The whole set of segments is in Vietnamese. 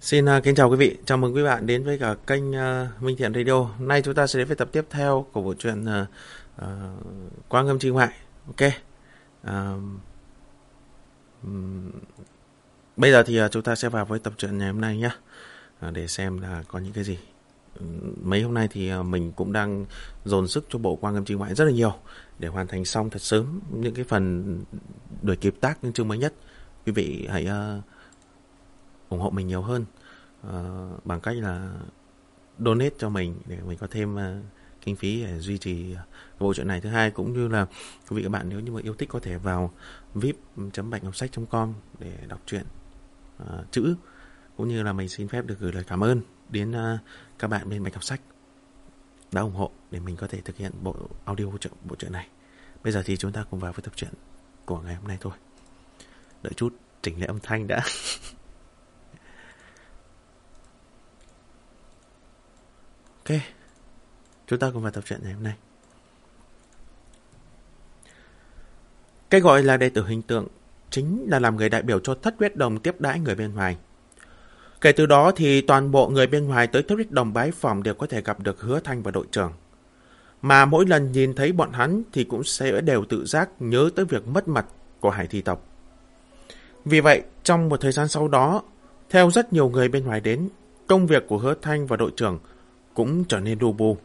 Xin à, kính chào quý vị, chào mừng quý bạn đến với cả kênh uh, Minh Thiện Radio. Hôm nay chúng ta sẽ đến với tập tiếp theo của bộ truyện à, uh, uh, Quang Ngâm Trinh Hoại. Ok. Uh, um, bây giờ thì uh, chúng ta sẽ vào với tập truyện ngày hôm nay nhé. Uh, để xem là có những cái gì. mấy hôm nay thì uh, mình cũng đang dồn sức cho bộ Quang Ngâm Trinh Hoại rất là nhiều để hoàn thành xong thật sớm những cái phần đuổi kịp tác những chương mới nhất. Quý vị hãy uh, ủng hộ mình nhiều hơn. Uh, bằng cách là donate cho mình để mình có thêm uh, kinh phí để duy trì bộ truyện này. Thứ hai cũng như là quý vị các bạn nếu như mà yêu thích có thể vào vip.bạch ngọc sách.com để đọc truyện uh, chữ cũng như là mình xin phép được gửi lời cảm ơn đến uh, các bạn bên bạch ngọc sách đã ủng hộ để mình có thể thực hiện bộ audio hỗ trợ bộ truyện này. Bây giờ thì chúng ta cùng vào với tập truyện của ngày hôm nay thôi. Đợi chút chỉnh lại âm thanh đã. Ok, chúng ta cùng vào tập truyện ngày hôm nay. Cái gọi là đệ tử hình tượng chính là làm người đại biểu cho thất huyết đồng tiếp đãi người bên ngoài. Kể từ đó thì toàn bộ người bên ngoài tới thất huyết đồng bái phòng đều có thể gặp được hứa thanh và đội trưởng. Mà mỗi lần nhìn thấy bọn hắn thì cũng sẽ đều tự giác nhớ tới việc mất mặt của hải thi tộc. Vì vậy, trong một thời gian sau đó, theo rất nhiều người bên ngoài đến, công việc của hứa thanh và đội trưởng cũng trở nên đô bu.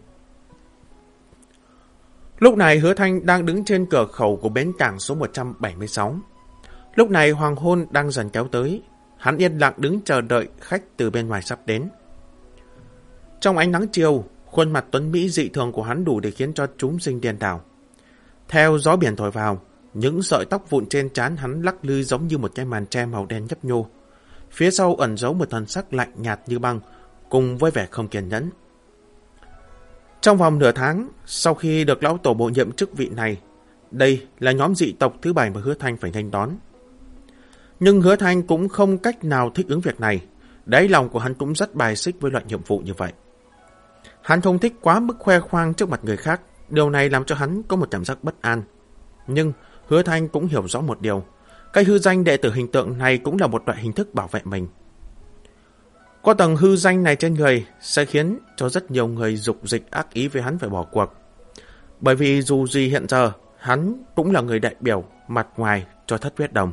Lúc này Hứa Thanh đang đứng trên cửa khẩu của bến cảng số 176. Lúc này hoàng hôn đang dần kéo tới. Hắn yên lặng đứng chờ đợi khách từ bên ngoài sắp đến. Trong ánh nắng chiều, khuôn mặt tuấn Mỹ dị thường của hắn đủ để khiến cho chúng sinh điên đảo. Theo gió biển thổi vào, những sợi tóc vụn trên trán hắn lắc lư giống như một cái màn tre màu đen nhấp nhô. Phía sau ẩn giấu một thần sắc lạnh nhạt như băng, cùng với vẻ không kiên nhẫn. Trong vòng nửa tháng, sau khi được lão tổ bổ nhiệm chức vị này, đây là nhóm dị tộc thứ bảy mà Hứa Thanh phải nhanh đón. Nhưng Hứa Thanh cũng không cách nào thích ứng việc này. Đáy lòng của hắn cũng rất bài xích với loại nhiệm vụ như vậy. Hắn không thích quá mức khoe khoang trước mặt người khác. Điều này làm cho hắn có một cảm giác bất an. Nhưng Hứa Thanh cũng hiểu rõ một điều. Cái hư danh đệ tử hình tượng này cũng là một loại hình thức bảo vệ mình. Có tầng hư danh này trên người sẽ khiến cho rất nhiều người dục dịch ác ý với hắn phải bỏ cuộc. Bởi vì dù gì hiện giờ, hắn cũng là người đại biểu mặt ngoài cho thất huyết đồng.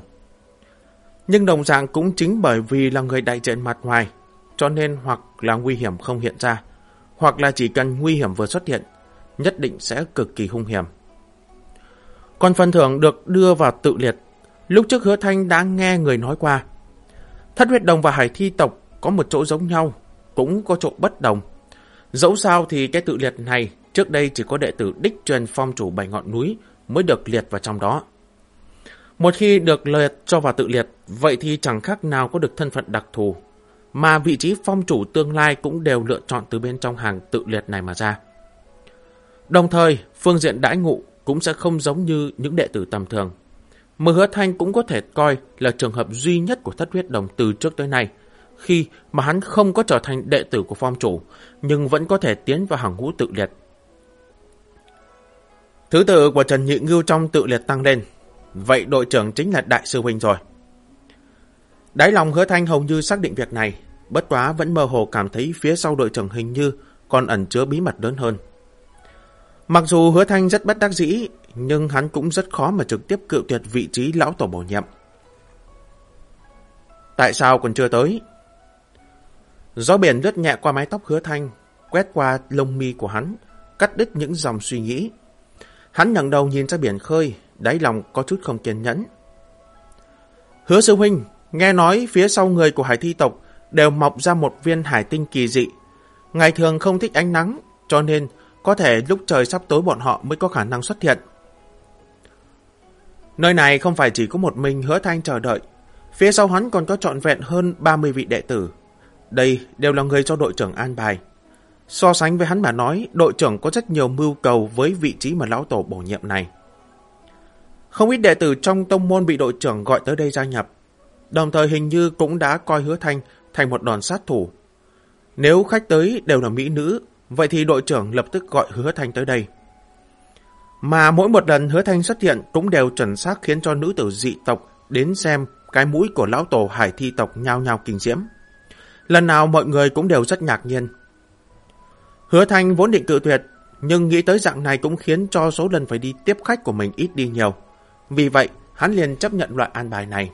Nhưng đồng dạng cũng chính bởi vì là người đại diện mặt ngoài, cho nên hoặc là nguy hiểm không hiện ra, hoặc là chỉ cần nguy hiểm vừa xuất hiện, nhất định sẽ cực kỳ hung hiểm. Còn phần thưởng được đưa vào tự liệt, lúc trước hứa thanh đã nghe người nói qua. Thất huyết đồng và hải thi tộc có một chỗ giống nhau, cũng có chỗ bất đồng. Dẫu sao thì cái tự liệt này trước đây chỉ có đệ tử đích truyền phong chủ bảy ngọn núi mới được liệt vào trong đó. Một khi được liệt cho vào tự liệt, vậy thì chẳng khác nào có được thân phận đặc thù, mà vị trí phong chủ tương lai cũng đều lựa chọn từ bên trong hàng tự liệt này mà ra. Đồng thời, phương diện đãi ngụ cũng sẽ không giống như những đệ tử tầm thường. Mở hứa thanh cũng có thể coi là trường hợp duy nhất của thất huyết đồng từ trước tới nay, khi mà hắn không có trở thành đệ tử của phong chủ, nhưng vẫn có thể tiến vào hàng ngũ tự liệt. Thứ tự của Trần Nhị Ngưu trong tự liệt tăng lên, vậy đội trưởng chính là Đại sư Huynh rồi. Đáy lòng hứa thanh hầu như xác định việc này, bất quá vẫn mơ hồ cảm thấy phía sau đội trưởng hình như còn ẩn chứa bí mật lớn hơn. Mặc dù hứa thanh rất bất đắc dĩ, nhưng hắn cũng rất khó mà trực tiếp cự tuyệt vị trí lão tổ bổ nhiệm. Tại sao còn chưa tới? Gió biển lướt nhẹ qua mái tóc hứa thanh, quét qua lông mi của hắn, cắt đứt những dòng suy nghĩ. Hắn ngẩng đầu nhìn ra biển khơi, đáy lòng có chút không kiên nhẫn. Hứa sư huynh, nghe nói phía sau người của hải thi tộc đều mọc ra một viên hải tinh kỳ dị. Ngày thường không thích ánh nắng, cho nên có thể lúc trời sắp tối bọn họ mới có khả năng xuất hiện. Nơi này không phải chỉ có một mình hứa thanh chờ đợi. Phía sau hắn còn có trọn vẹn hơn 30 vị đệ tử. Đây đều là người do đội trưởng an bài. So sánh với hắn mà nói, đội trưởng có rất nhiều mưu cầu với vị trí mà lão tổ bổ nhiệm này. Không ít đệ tử trong tông môn bị đội trưởng gọi tới đây gia nhập. Đồng thời hình như cũng đã coi hứa thanh thành một đòn sát thủ. Nếu khách tới đều là mỹ nữ, vậy thì đội trưởng lập tức gọi hứa thanh tới đây. Mà mỗi một lần hứa thanh xuất hiện cũng đều chuẩn xác khiến cho nữ tử dị tộc đến xem cái mũi của lão tổ hải thi tộc nhao nhao kinh diễm. Lần nào mọi người cũng đều rất ngạc nhiên. Hứa Thanh vốn định cự tuyệt, nhưng nghĩ tới dạng này cũng khiến cho số lần phải đi tiếp khách của mình ít đi nhiều. Vì vậy, hắn liền chấp nhận loại an bài này.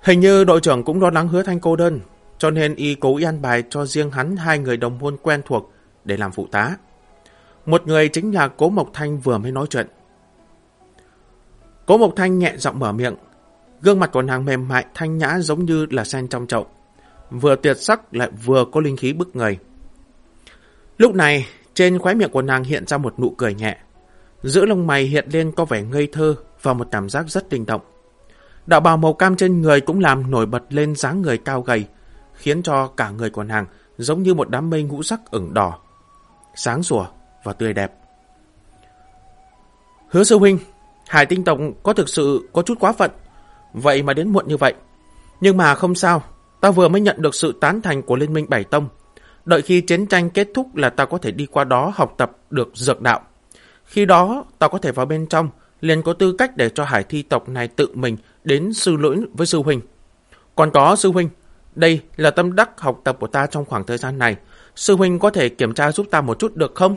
Hình như đội trưởng cũng lo lắng hứa Thanh cô đơn, cho nên y cố ý an bài cho riêng hắn hai người đồng môn quen thuộc để làm phụ tá. Một người chính là Cố Mộc Thanh vừa mới nói chuyện. Cố Mộc Thanh nhẹ giọng mở miệng, gương mặt của nàng mềm mại thanh nhã giống như là sen trong chậu, vừa tuyệt sắc lại vừa có linh khí bức người. Lúc này, trên khóe miệng của nàng hiện ra một nụ cười nhẹ. Giữa lông mày hiện lên có vẻ ngây thơ và một cảm giác rất linh động. Đạo bào màu cam trên người cũng làm nổi bật lên dáng người cao gầy, khiến cho cả người của nàng giống như một đám mây ngũ sắc ửng đỏ, sáng sủa và tươi đẹp. Hứa sư huynh, Hải tinh Tổng có thực sự có chút quá phận, vậy mà đến muộn như vậy. Nhưng mà không sao, ta vừa mới nhận được sự tán thành của Liên minh Bảy Tông, Đợi khi chiến tranh kết thúc là ta có thể đi qua đó học tập được dược đạo. Khi đó, ta có thể vào bên trong, liền có tư cách để cho hải thi tộc này tự mình đến sư lỗi với sư huynh. Còn có sư huynh, đây là tâm đắc học tập của ta trong khoảng thời gian này. Sư huynh có thể kiểm tra giúp ta một chút được không?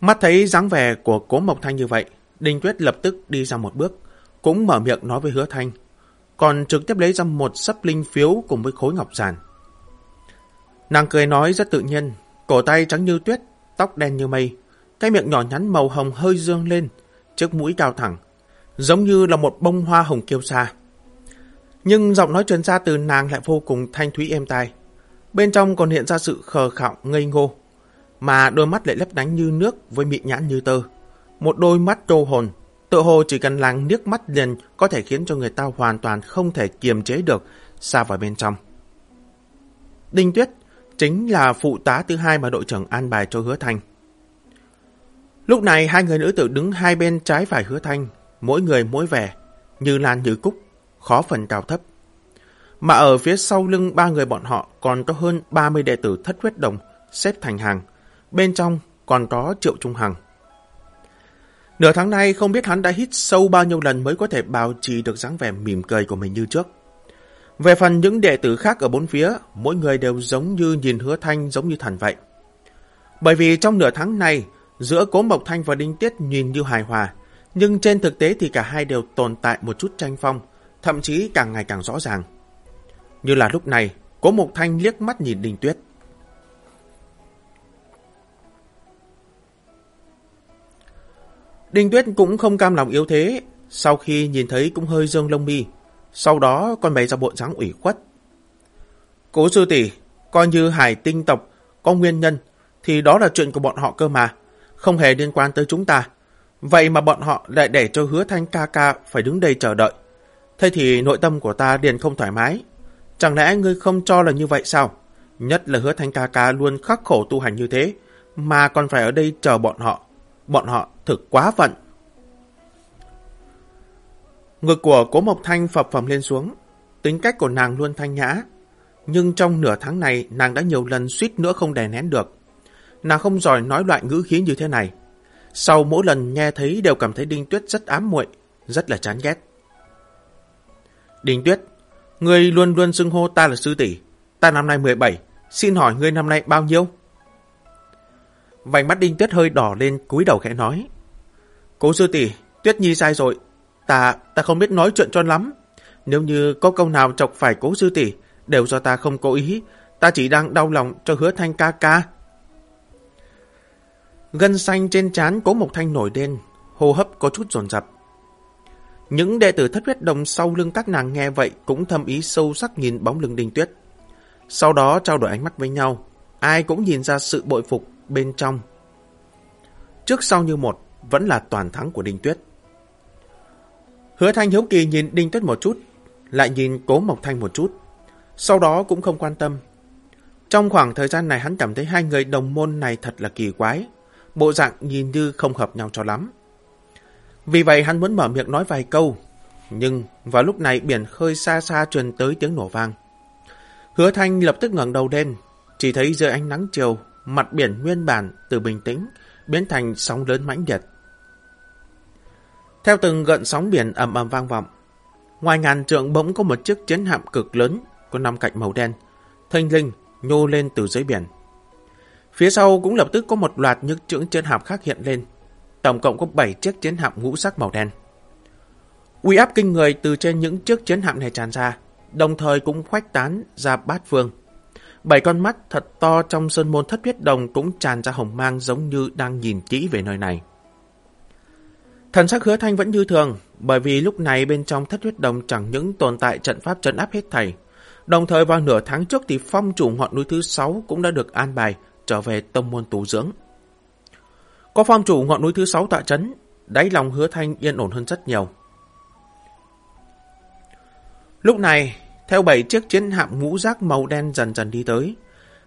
Mắt thấy dáng vẻ của cố Mộc Thanh như vậy, Đinh Tuyết lập tức đi ra một bước, cũng mở miệng nói với hứa thanh còn trực tiếp lấy ra một sấp linh phiếu cùng với khối ngọc giản. Nàng cười nói rất tự nhiên, cổ tay trắng như tuyết, tóc đen như mây, cái miệng nhỏ nhắn màu hồng hơi dương lên, chiếc mũi cao thẳng, giống như là một bông hoa hồng kiêu sa. Nhưng giọng nói truyền ra từ nàng lại vô cùng thanh thúy êm tai. Bên trong còn hiện ra sự khờ khạo ngây ngô, mà đôi mắt lại lấp lánh như nước với mị nhãn như tơ. Một đôi mắt trô hồn, Tự hồ chỉ cần làng nước mắt liền có thể khiến cho người ta hoàn toàn không thể kiềm chế được xa vào bên trong. Đinh Tuyết chính là phụ tá thứ hai mà đội trưởng an bài cho hứa thanh. Lúc này hai người nữ tử đứng hai bên trái phải hứa thanh, mỗi người mỗi vẻ, như lan như cúc, khó phần cao thấp. Mà ở phía sau lưng ba người bọn họ còn có hơn 30 đệ tử thất huyết đồng xếp thành hàng, bên trong còn có Triệu Trung Hằng. Nửa tháng nay không biết hắn đã hít sâu bao nhiêu lần mới có thể bảo trì được dáng vẻ mỉm cười của mình như trước. Về phần những đệ tử khác ở bốn phía, mỗi người đều giống như nhìn hứa thanh giống như thần vậy. Bởi vì trong nửa tháng này, giữa Cố Mộc Thanh và Đinh Tiết nhìn như hài hòa, nhưng trên thực tế thì cả hai đều tồn tại một chút tranh phong, thậm chí càng ngày càng rõ ràng. Như là lúc này, Cố Mộc Thanh liếc mắt nhìn Đinh Tuyết. Đinh Tuyết cũng không cam lòng yếu thế, sau khi nhìn thấy cũng hơi dương lông mi, sau đó con bé ra bộ dáng ủy khuất. Cố sư tỷ, coi như hải tinh tộc có nguyên nhân, thì đó là chuyện của bọn họ cơ mà, không hề liên quan tới chúng ta. Vậy mà bọn họ lại để cho hứa thanh ca ca phải đứng đây chờ đợi. Thế thì nội tâm của ta liền không thoải mái. Chẳng lẽ ngươi không cho là như vậy sao? Nhất là hứa thanh ca ca luôn khắc khổ tu hành như thế, mà còn phải ở đây chờ bọn họ. Bọn họ thực quá phận. Ngực của cố Mộc Thanh phập phồng lên xuống. Tính cách của nàng luôn thanh nhã. Nhưng trong nửa tháng này, nàng đã nhiều lần suýt nữa không đè nén được. Nàng không giỏi nói loại ngữ khí như thế này. Sau mỗi lần nghe thấy đều cảm thấy Đinh Tuyết rất ám muội, rất là chán ghét. Đinh Tuyết, ngươi luôn luôn xưng hô ta là sư tỷ. Ta năm nay 17, xin hỏi ngươi năm nay bao nhiêu? Vành mắt Đinh Tuyết hơi đỏ lên cúi đầu khẽ nói. Cố sư tỷ, Tuyết Nhi sai rồi. Ta, ta không biết nói chuyện cho lắm. Nếu như có câu nào chọc phải cố sư tỷ, đều do ta không cố ý. Ta chỉ đang đau lòng cho hứa thanh ca ca. Gân xanh trên trán cố Mộc Thanh nổi lên, hô hấp có chút dồn dập. Những đệ tử thất huyết đồng sau lưng các nàng nghe vậy cũng thâm ý sâu sắc nhìn bóng lưng Đinh Tuyết. Sau đó trao đổi ánh mắt với nhau, ai cũng nhìn ra sự bội phục bên trong. Trước sau như một, vẫn là toàn thắng của Đinh Tuyết. Hứa Thanh hiếu kỳ nhìn Đinh Tuyết một chút, lại nhìn Cố Mộc Thanh một chút, sau đó cũng không quan tâm. Trong khoảng thời gian này hắn cảm thấy hai người đồng môn này thật là kỳ quái, bộ dạng nhìn như không hợp nhau cho lắm. Vì vậy hắn muốn mở miệng nói vài câu, nhưng vào lúc này biển khơi xa xa truyền tới tiếng nổ vang. Hứa Thanh lập tức ngẩng đầu lên, chỉ thấy dưới ánh nắng chiều, mặt biển nguyên bản từ bình tĩnh biến thành sóng lớn mãnh liệt. Theo từng gợn sóng biển ầm ầm vang vọng, Ngoài ngàn trượng bỗng có một chiếc chiến hạm cực lớn, có năm cạnh màu đen, thanh linh nhô lên từ dưới biển. Phía sau cũng lập tức có một loạt những chữ chiến hạm khác hiện lên. Tổng cộng có 7 chiếc chiến hạm ngũ sắc màu đen. Uy áp kinh người từ trên những chiếc chiến hạm này tràn ra, đồng thời cũng khoách tán ra bát phương. Bảy con mắt thật to trong sơn môn thất huyết đồng cũng tràn ra hồng mang giống như đang nhìn kỹ về nơi này. Thần sắc hứa thanh vẫn như thường, bởi vì lúc này bên trong thất huyết đồng chẳng những tồn tại trận pháp trấn áp hết thảy. Đồng thời vào nửa tháng trước thì phong chủ ngọn núi thứ sáu cũng đã được an bài trở về tông môn tú dưỡng. Có phong chủ ngọn núi thứ sáu tọa chấn, đáy lòng hứa thanh yên ổn hơn rất nhiều. Lúc này, theo bảy chiếc chiến hạm ngũ giác màu đen dần dần đi tới,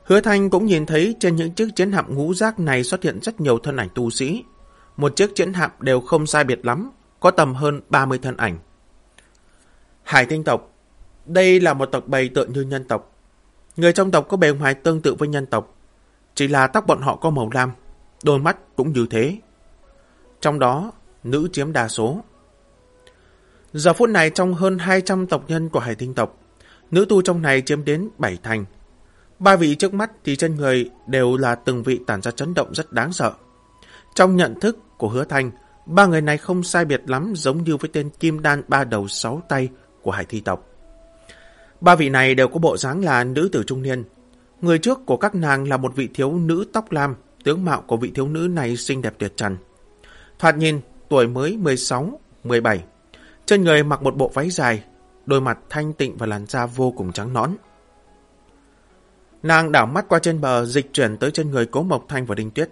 hứa thanh cũng nhìn thấy trên những chiếc chiến hạm ngũ giác này xuất hiện rất nhiều thân ảnh tu sĩ. Một chiếc chiến hạm đều không sai biệt lắm, có tầm hơn 30 thân ảnh. Hải tinh tộc Đây là một tộc bầy tựa như nhân tộc. Người trong tộc có bề ngoài tương tự với nhân tộc, chỉ là tóc bọn họ có màu lam, đôi mắt cũng như thế. Trong đó, nữ chiếm đa số. Giờ phút này trong hơn 200 tộc nhân của hải tinh tộc, nữ tu trong này chiếm đến 7 thành. Ba vị trước mắt thì chân người đều là từng vị tản ra chấn động rất đáng sợ. Trong nhận thức của hứa thanh, ba người này không sai biệt lắm giống như với tên kim đan ba đầu sáu tay của hải thi tộc. Ba vị này đều có bộ dáng là nữ tử trung niên. Người trước của các nàng là một vị thiếu nữ tóc lam, tướng mạo của vị thiếu nữ này xinh đẹp tuyệt trần. Thoạt nhìn, tuổi mới 16, 17. Trên người mặc một bộ váy dài, đôi mặt thanh tịnh và làn da vô cùng trắng nõn. Nàng đảo mắt qua trên bờ dịch chuyển tới trên người Cố Mộc Thanh và Đinh Tuyết,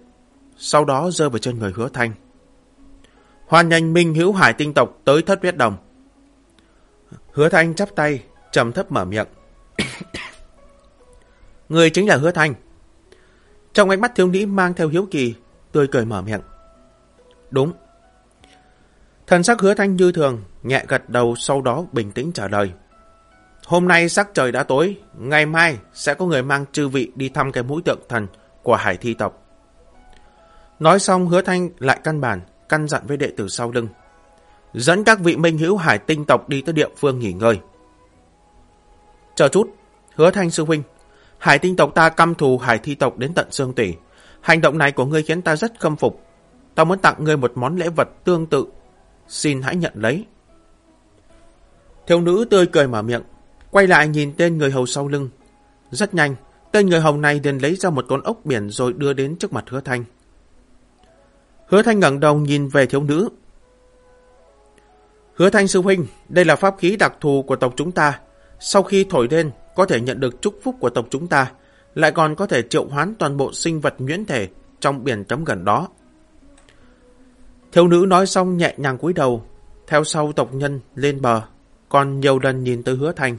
sau đó rơi vào trên người Hứa Thanh. Hoàn nhanh minh hữu hải tinh tộc tới thất huyết đồng. Hứa Thanh chắp tay, trầm thấp mở miệng. Người chính là Hứa Thanh. Trong ánh mắt thiếu nữ mang theo hiếu kỳ, tươi cười mở miệng. Đúng. Thần sắc hứa thanh như thường, nhẹ gật đầu sau đó bình tĩnh trả lời. Hôm nay sắc trời đã tối, ngày mai sẽ có người mang chư vị đi thăm cái mũi tượng thần của hải thi tộc. Nói xong hứa thanh lại căn bản, căn dặn với đệ tử sau lưng. Dẫn các vị minh hữu hải tinh tộc đi tới địa phương nghỉ ngơi. Chờ chút, hứa thanh sư huynh, hải tinh tộc ta căm thù hải thi tộc đến tận xương tủy. Hành động này của ngươi khiến ta rất khâm phục. Ta muốn tặng ngươi một món lễ vật tương tự. Xin hãy nhận lấy. Thiếu nữ tươi cười mở miệng, quay lại nhìn tên người hầu sau lưng. Rất nhanh, tên người hầu này liền lấy ra một con ốc biển rồi đưa đến trước mặt hứa thanh. Hứa thanh ngẩng đầu nhìn về thiếu nữ. Hứa thanh sư huynh, đây là pháp khí đặc thù của tộc chúng ta. Sau khi thổi lên, có thể nhận được chúc phúc của tộc chúng ta, lại còn có thể triệu hoán toàn bộ sinh vật nhuyễn thể trong biển cấm gần đó. Thiếu nữ nói xong nhẹ nhàng cúi đầu, theo sau tộc nhân lên bờ, còn nhiều lần nhìn tới hứa thanh.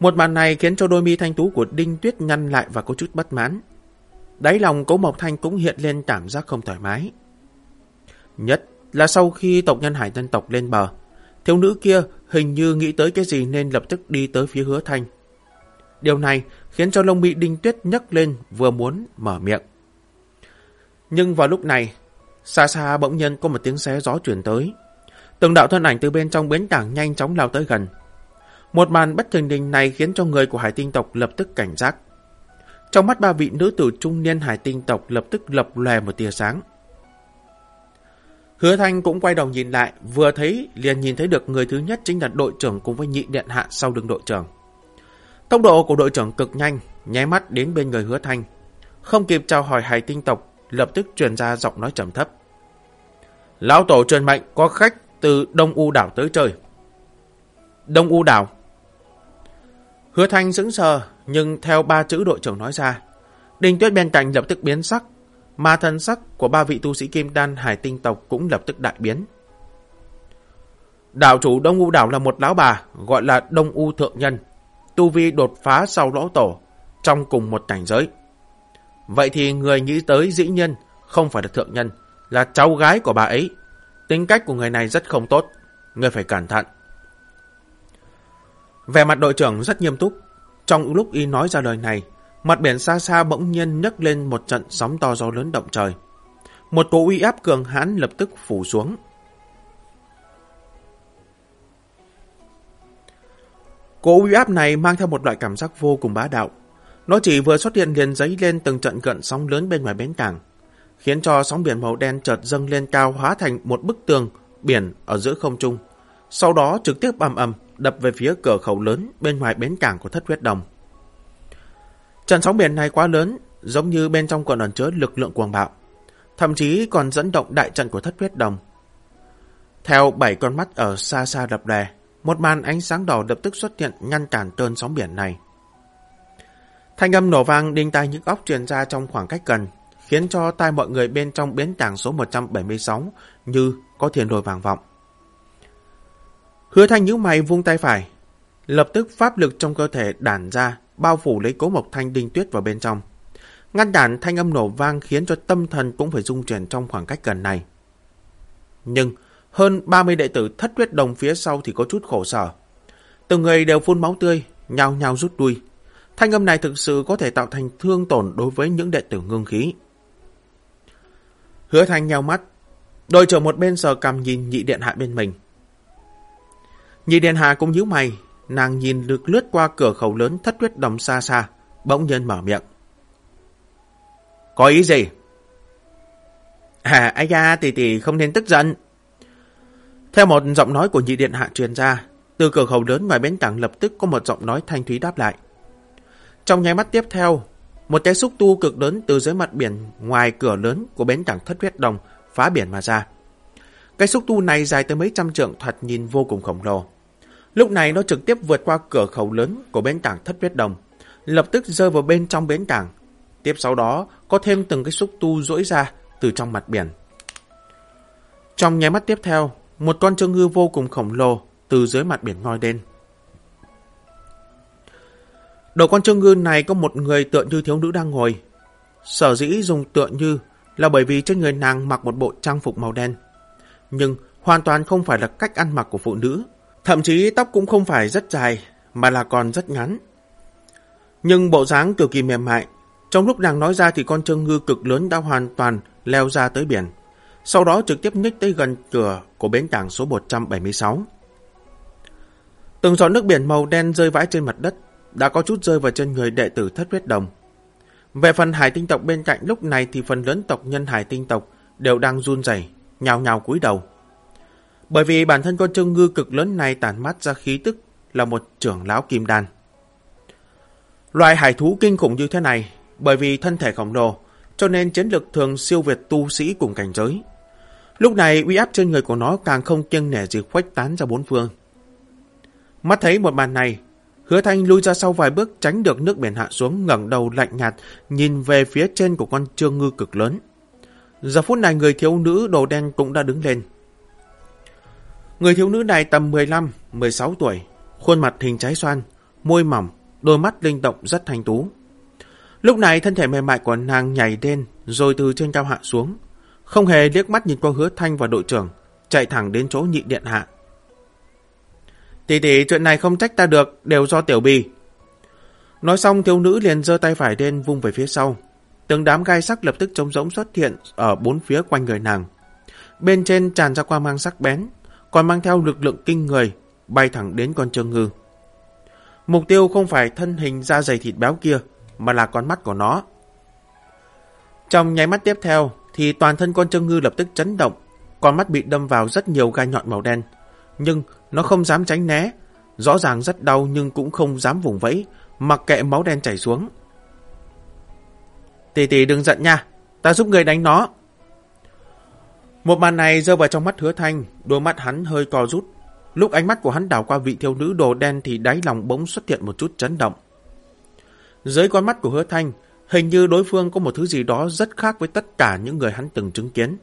Một màn này khiến cho đôi mi thanh tú của Đinh Tuyết nhăn lại và có chút bất mãn. Đáy lòng Cố Mộc Thanh cũng hiện lên cảm giác không thoải mái. Nhất là sau khi tộc nhân hải dân tộc lên bờ, thiếu nữ kia hình như nghĩ tới cái gì nên lập tức đi tới phía hứa thanh. Điều này khiến cho lông bị Đinh Tuyết nhấc lên vừa muốn mở miệng. Nhưng vào lúc này, xa xa bỗng nhiên có một tiếng xé gió chuyển tới. Từng đạo thân ảnh từ bên trong bến cảng nhanh chóng lao tới gần. Một màn bất thình lình này khiến cho người của hải tinh tộc lập tức cảnh giác. Trong mắt ba vị nữ tử trung niên hải tinh tộc lập tức lập lòe một tia sáng. Hứa Thanh cũng quay đầu nhìn lại, vừa thấy liền nhìn thấy được người thứ nhất chính là đội trưởng cùng với nhị điện hạ sau lưng đội trưởng. Tốc độ của đội trưởng cực nhanh, nháy mắt đến bên người Hứa Thanh. Không kịp chào hỏi hải tinh tộc, lập tức truyền ra giọng nói trầm thấp. Lão tổ truyền mệnh có khách từ Đông U đảo tới chơi. Đông U đảo. Hứa Thanh sững sờ, nhưng theo ba chữ đội trưởng nói ra, Đinh Tuyết bên cạnh lập tức biến sắc, mà thần sắc của ba vị tu sĩ kim đan hải tinh tộc cũng lập tức đại biến. Đảo chủ Đông U đảo là một lão bà, gọi là Đông U thượng nhân, tu vi đột phá sau lỗ tổ, trong cùng một cảnh giới. Vậy thì người nghĩ tới dĩ nhân không phải là thượng nhân, là cháu gái của bà ấy. Tính cách của người này rất không tốt, người phải cẩn thận. Về mặt đội trưởng rất nghiêm túc, trong lúc y nói ra lời này, mặt biển xa xa bỗng nhiên nhấc lên một trận sóng to gió lớn động trời. Một cỗ uy áp cường hãn lập tức phủ xuống. Cỗ uy áp này mang theo một loại cảm giác vô cùng bá đạo. Nó chỉ vừa xuất hiện liền giấy lên từng trận gợn sóng lớn bên ngoài bến cảng, khiến cho sóng biển màu đen chợt dâng lên cao hóa thành một bức tường biển ở giữa không trung. Sau đó trực tiếp ầm ầm đập về phía cửa khẩu lớn bên ngoài bến cảng của thất huyết đồng. Trận sóng biển này quá lớn, giống như bên trong còn ẩn chứa lực lượng cuồng bạo, thậm chí còn dẫn động đại trận của thất huyết đồng. Theo bảy con mắt ở xa xa đập đè, một màn ánh sáng đỏ lập tức xuất hiện ngăn cản cơn sóng biển này. Thanh âm nổ vang đinh tai những óc truyền ra trong khoảng cách gần, khiến cho tai mọi người bên trong bến cảng số 176 như có thiền đồi vàng vọng. Hứa thanh nhíu mày vung tay phải, lập tức pháp lực trong cơ thể đản ra, bao phủ lấy cố mộc thanh đinh tuyết vào bên trong. Ngăn đản thanh âm nổ vang khiến cho tâm thần cũng phải rung chuyển trong khoảng cách gần này. Nhưng hơn 30 đệ tử thất huyết đồng phía sau thì có chút khổ sở. Từng người đều phun máu tươi, nhao nhao rút đuôi. Thanh âm này thực sự có thể tạo thành thương tổn đối với những đệ tử ngưng khí. Hứa thanh nheo mắt, đội trưởng một bên sờ cầm nhìn nhị điện hạ bên mình. Nhị điện hạ cũng nhíu mày, nàng nhìn được lướt qua cửa khẩu lớn thất huyết đồng xa xa, bỗng nhiên mở miệng. Có ý gì? À, ai da, tỷ tỷ không nên tức giận. Theo một giọng nói của nhị điện hạ truyền ra, từ cửa khẩu lớn ngoài bến cảng lập tức có một giọng nói thanh thúy đáp lại. Trong nháy mắt tiếp theo, một cái xúc tu cực lớn từ dưới mặt biển ngoài cửa lớn của bến cảng thất huyết đồng phá biển mà ra. Cái xúc tu này dài tới mấy trăm trượng thoạt nhìn vô cùng khổng lồ. Lúc này nó trực tiếp vượt qua cửa khẩu lớn của bến cảng thất huyết đồng, lập tức rơi vào bên trong bến cảng. Tiếp sau đó có thêm từng cái xúc tu rỗi ra từ trong mặt biển. Trong nháy mắt tiếp theo, một con trương ngư vô cùng khổng lồ từ dưới mặt biển ngoi lên. Đầu con trương ngư này có một người tựa như thiếu nữ đang ngồi. Sở dĩ dùng tựa như là bởi vì trên người nàng mặc một bộ trang phục màu đen. Nhưng hoàn toàn không phải là cách ăn mặc của phụ nữ. Thậm chí tóc cũng không phải rất dài, mà là còn rất ngắn. Nhưng bộ dáng cực kỳ mềm mại. Trong lúc nàng nói ra thì con trương ngư cực lớn đã hoàn toàn leo ra tới biển sau đó trực tiếp nhích tới gần cửa của bến cảng số 176. Từng giọt nước biển màu đen rơi vãi trên mặt đất, đã có chút rơi vào chân người đệ tử thất huyết đồng. Về phần hải tinh tộc bên cạnh lúc này thì phần lớn tộc nhân hải tinh tộc đều đang run rẩy, nhào nhào cúi đầu. Bởi vì bản thân con trương ngư cực lớn này tản mát ra khí tức là một trưởng lão kim đan. Loài hải thú kinh khủng như thế này, bởi vì thân thể khổng lồ, cho nên chiến lực thường siêu việt tu sĩ cùng cảnh giới. Lúc này uy áp trên người của nó càng không kiêng nể gì khuếch tán ra bốn phương. Mắt thấy một màn này, hứa thanh lui ra sau vài bước tránh được nước biển hạ xuống ngẩng đầu lạnh nhạt nhìn về phía trên của con trương ngư cực lớn. Giờ phút này người thiếu nữ đồ đen cũng đã đứng lên. Người thiếu nữ này tầm 15-16 tuổi, khuôn mặt hình trái xoan, môi mỏng, đôi mắt linh động rất thanh tú. Lúc này thân thể mềm mại của nàng nhảy lên rồi từ trên cao hạ xuống, không hề liếc mắt nhìn qua hứa thanh và đội trưởng, chạy thẳng đến chỗ nhị điện hạ. Tỷ tỷ chuyện này không trách ta được, đều do tiểu bì. Nói xong thiếu nữ liền giơ tay phải lên vung về phía sau. Từng đám gai sắc lập tức trống rỗng xuất hiện ở bốn phía quanh người nàng. Bên trên tràn ra qua mang sắc bén, còn mang theo lực lượng kinh người, bay thẳng đến con trương ngư. Mục tiêu không phải thân hình da dày thịt béo kia, mà là con mắt của nó. Trong nháy mắt tiếp theo, thì toàn thân con trương ngư lập tức chấn động, con mắt bị đâm vào rất nhiều gai nhọn màu đen. Nhưng nó không dám tránh né, rõ ràng rất đau nhưng cũng không dám vùng vẫy, mặc kệ máu đen chảy xuống. Tỷ tỷ đừng giận nha, ta giúp người đánh nó. Một màn này rơi vào trong mắt hứa thanh, đôi mắt hắn hơi co rút. Lúc ánh mắt của hắn đảo qua vị thiếu nữ đồ đen thì đáy lòng bỗng xuất hiện một chút chấn động. Dưới con mắt của hứa thanh, Hình như đối phương có một thứ gì đó rất khác với tất cả những người hắn từng chứng kiến.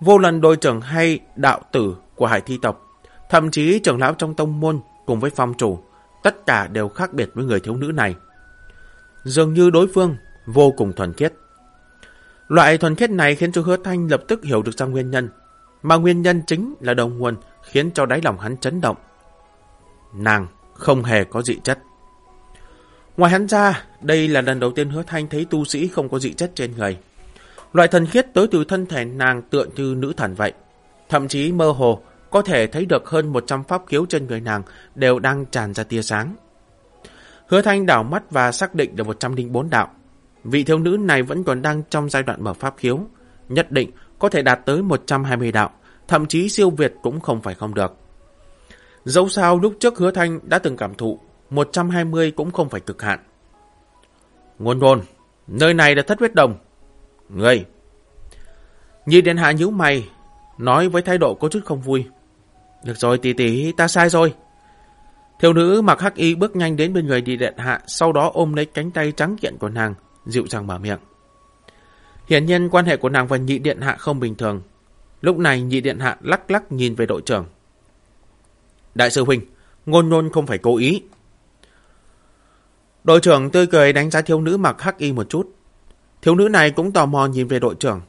Vô lần đội trưởng hay đạo tử của hải thi tộc, thậm chí trưởng lão trong tông môn cùng với phong chủ, tất cả đều khác biệt với người thiếu nữ này. Dường như đối phương vô cùng thuần khiết. Loại thuần khiết này khiến cho hứa thanh lập tức hiểu được ra nguyên nhân, mà nguyên nhân chính là đầu nguồn khiến cho đáy lòng hắn chấn động. Nàng không hề có dị chất. Ngoài hắn ra, đây là lần đầu tiên hứa thanh thấy tu sĩ không có dị chất trên người. Loại thần khiết tới từ thân thể nàng tựa như nữ thần vậy. Thậm chí mơ hồ có thể thấy được hơn 100 pháp khiếu trên người nàng đều đang tràn ra tia sáng. Hứa Thanh đảo mắt và xác định được 104 đạo. Vị thiếu nữ này vẫn còn đang trong giai đoạn mở pháp khiếu, nhất định có thể đạt tới 120 đạo, thậm chí siêu việt cũng không phải không được. Dẫu sao lúc trước Hứa Thanh đã từng cảm thụ, 120 cũng không phải cực hạn. Ngôn ngôn, nơi này là thất huyết đồng. Ngươi! Nhi Điện Hạ nhíu mày, nói với thái độ có chút không vui. Được rồi tỷ tỷ, ta sai rồi. Thiếu nữ mặc hắc y bước nhanh đến bên người đi điện hạ, sau đó ôm lấy cánh tay trắng kiện của nàng, dịu dàng mở miệng. Hiển nhiên quan hệ của nàng và nhị điện hạ không bình thường. Lúc này nhị điện hạ lắc lắc nhìn về đội trưởng. Đại sư huynh, ngôn ngôn không phải cố ý. Đội trưởng tươi cười đánh giá thiếu nữ mặc hắc y một chút. Thiếu nữ này cũng tò mò nhìn về đội trưởng.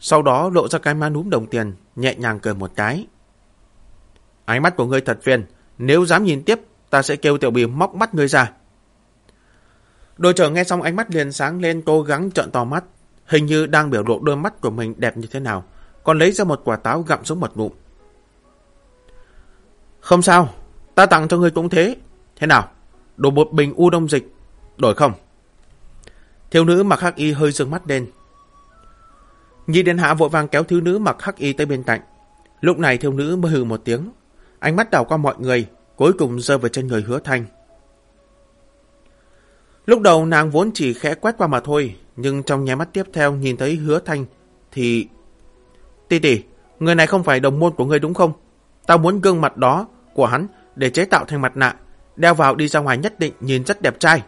Sau đó lộ ra cái má núm đồng tiền, nhẹ nhàng cười một cái. Ánh mắt của ngươi thật phiền. Nếu dám nhìn tiếp, ta sẽ kêu tiểu bì móc mắt ngươi ra. Đội trưởng nghe xong ánh mắt liền sáng lên cố gắng trợn to mắt. Hình như đang biểu lộ đôi mắt của mình đẹp như thế nào. Còn lấy ra một quả táo gặm xuống một ngụm. Không sao, ta tặng cho ngươi cũng thế. Thế nào? Đổ một bình u đông dịch, đổi không? Thiếu nữ mặc hắc y hơi dương mắt lên. Nhi Điện Hạ vội vàng kéo thiếu nữ mặc hắc y tới bên cạnh. Lúc này thiếu nữ mới hừ một tiếng. Ánh mắt đảo qua mọi người, cuối cùng rơi vào chân người hứa thanh. Lúc đầu nàng vốn chỉ khẽ quét qua mà thôi, nhưng trong nháy mắt tiếp theo nhìn thấy hứa thanh thì... Tỷ tỷ, người này không phải đồng môn của ngươi đúng không? Tao muốn gương mặt đó của hắn để chế tạo thành mặt nạ, đeo vào đi ra ngoài nhất định nhìn rất đẹp trai.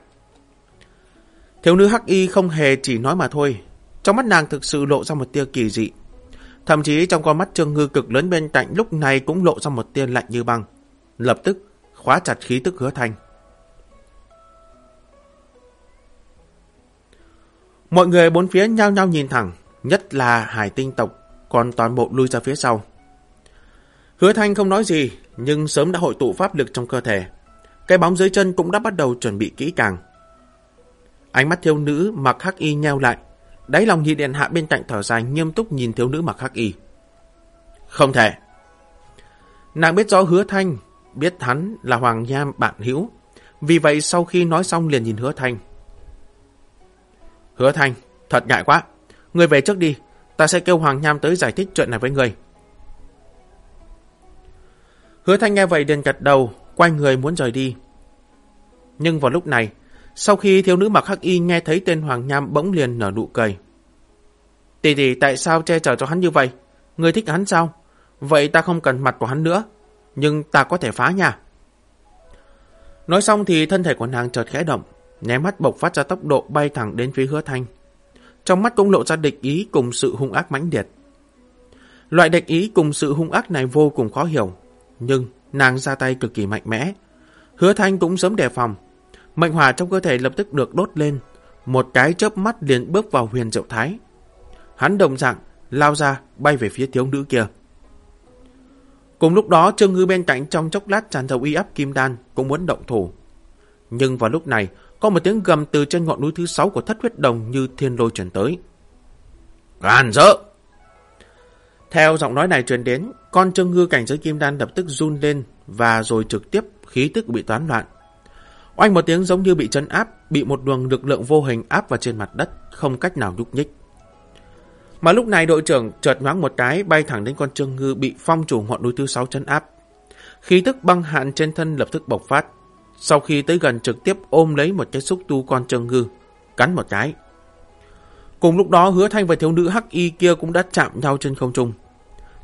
Thiếu nữ hắc y không hề chỉ nói mà thôi, trong mắt nàng thực sự lộ ra một tia kỳ dị. Thậm chí trong con mắt trương ngư cực lớn bên cạnh lúc này cũng lộ ra một tia lạnh như băng. Lập tức khóa chặt khí tức hứa thanh. Mọi người bốn phía nhao nhao nhìn thẳng, nhất là hải tinh tộc, còn toàn bộ lui ra phía sau. Hứa thanh không nói gì, nhưng sớm đã hội tụ pháp lực trong cơ thể. Cái bóng dưới chân cũng đã bắt đầu chuẩn bị kỹ càng. Ánh mắt thiếu nữ mặc hắc y nheo lại, Đáy lòng nhị điện hạ bên cạnh thở dài nghiêm túc nhìn thiếu nữ mặc hắc y. Không thể. Nàng biết rõ hứa thanh, biết hắn là Hoàng Nham bạn hữu. Vì vậy sau khi nói xong liền nhìn hứa thanh. Hứa thanh, thật ngại quá. Người về trước đi, ta sẽ kêu Hoàng Nham tới giải thích chuyện này với người. Hứa thanh nghe vậy liền gật đầu, quay người muốn rời đi. Nhưng vào lúc này, sau khi thiếu nữ mặc hắc y nghe thấy tên Hoàng Nham bỗng liền nở nụ cười. Tỷ tỷ tại sao che chở cho hắn như vậy? Người thích hắn sao? Vậy ta không cần mặt của hắn nữa. Nhưng ta có thể phá nhà. Nói xong thì thân thể của nàng chợt khẽ động, nháy mắt bộc phát ra tốc độ bay thẳng đến phía hứa thanh. Trong mắt cũng lộ ra địch ý cùng sự hung ác mãnh liệt. Loại địch ý cùng sự hung ác này vô cùng khó hiểu, nhưng nàng ra tay cực kỳ mạnh mẽ. Hứa thanh cũng sớm đề phòng, Mệnh hỏa trong cơ thể lập tức được đốt lên, một cái chớp mắt liền bước vào huyền diệu thái. Hắn đồng dạng, lao ra, bay về phía thiếu nữ kia. Cùng lúc đó, Trương Ngư bên cạnh trong chốc lát tràn dầu uy áp kim đan cũng muốn động thủ. Nhưng vào lúc này, có một tiếng gầm từ trên ngọn núi thứ sáu của thất huyết đồng như thiên lôi truyền tới. Gan dỡ! Theo giọng nói này truyền đến, con Trương Ngư cảnh giới kim đan lập tức run lên và rồi trực tiếp khí tức bị toán loạn. Oanh một tiếng giống như bị chấn áp, bị một luồng lực lượng vô hình áp vào trên mặt đất, không cách nào nhúc nhích. Mà lúc này đội trưởng chợt nhoáng một cái bay thẳng đến con trương ngư bị phong chủ ngọn núi thứ sáu chấn áp. Khí tức băng hạn trên thân lập tức bộc phát. Sau khi tới gần trực tiếp ôm lấy một cái xúc tu con trương ngư, cắn một cái. Cùng lúc đó hứa thanh và thiếu nữ hắc y kia cũng đã chạm nhau trên không trung.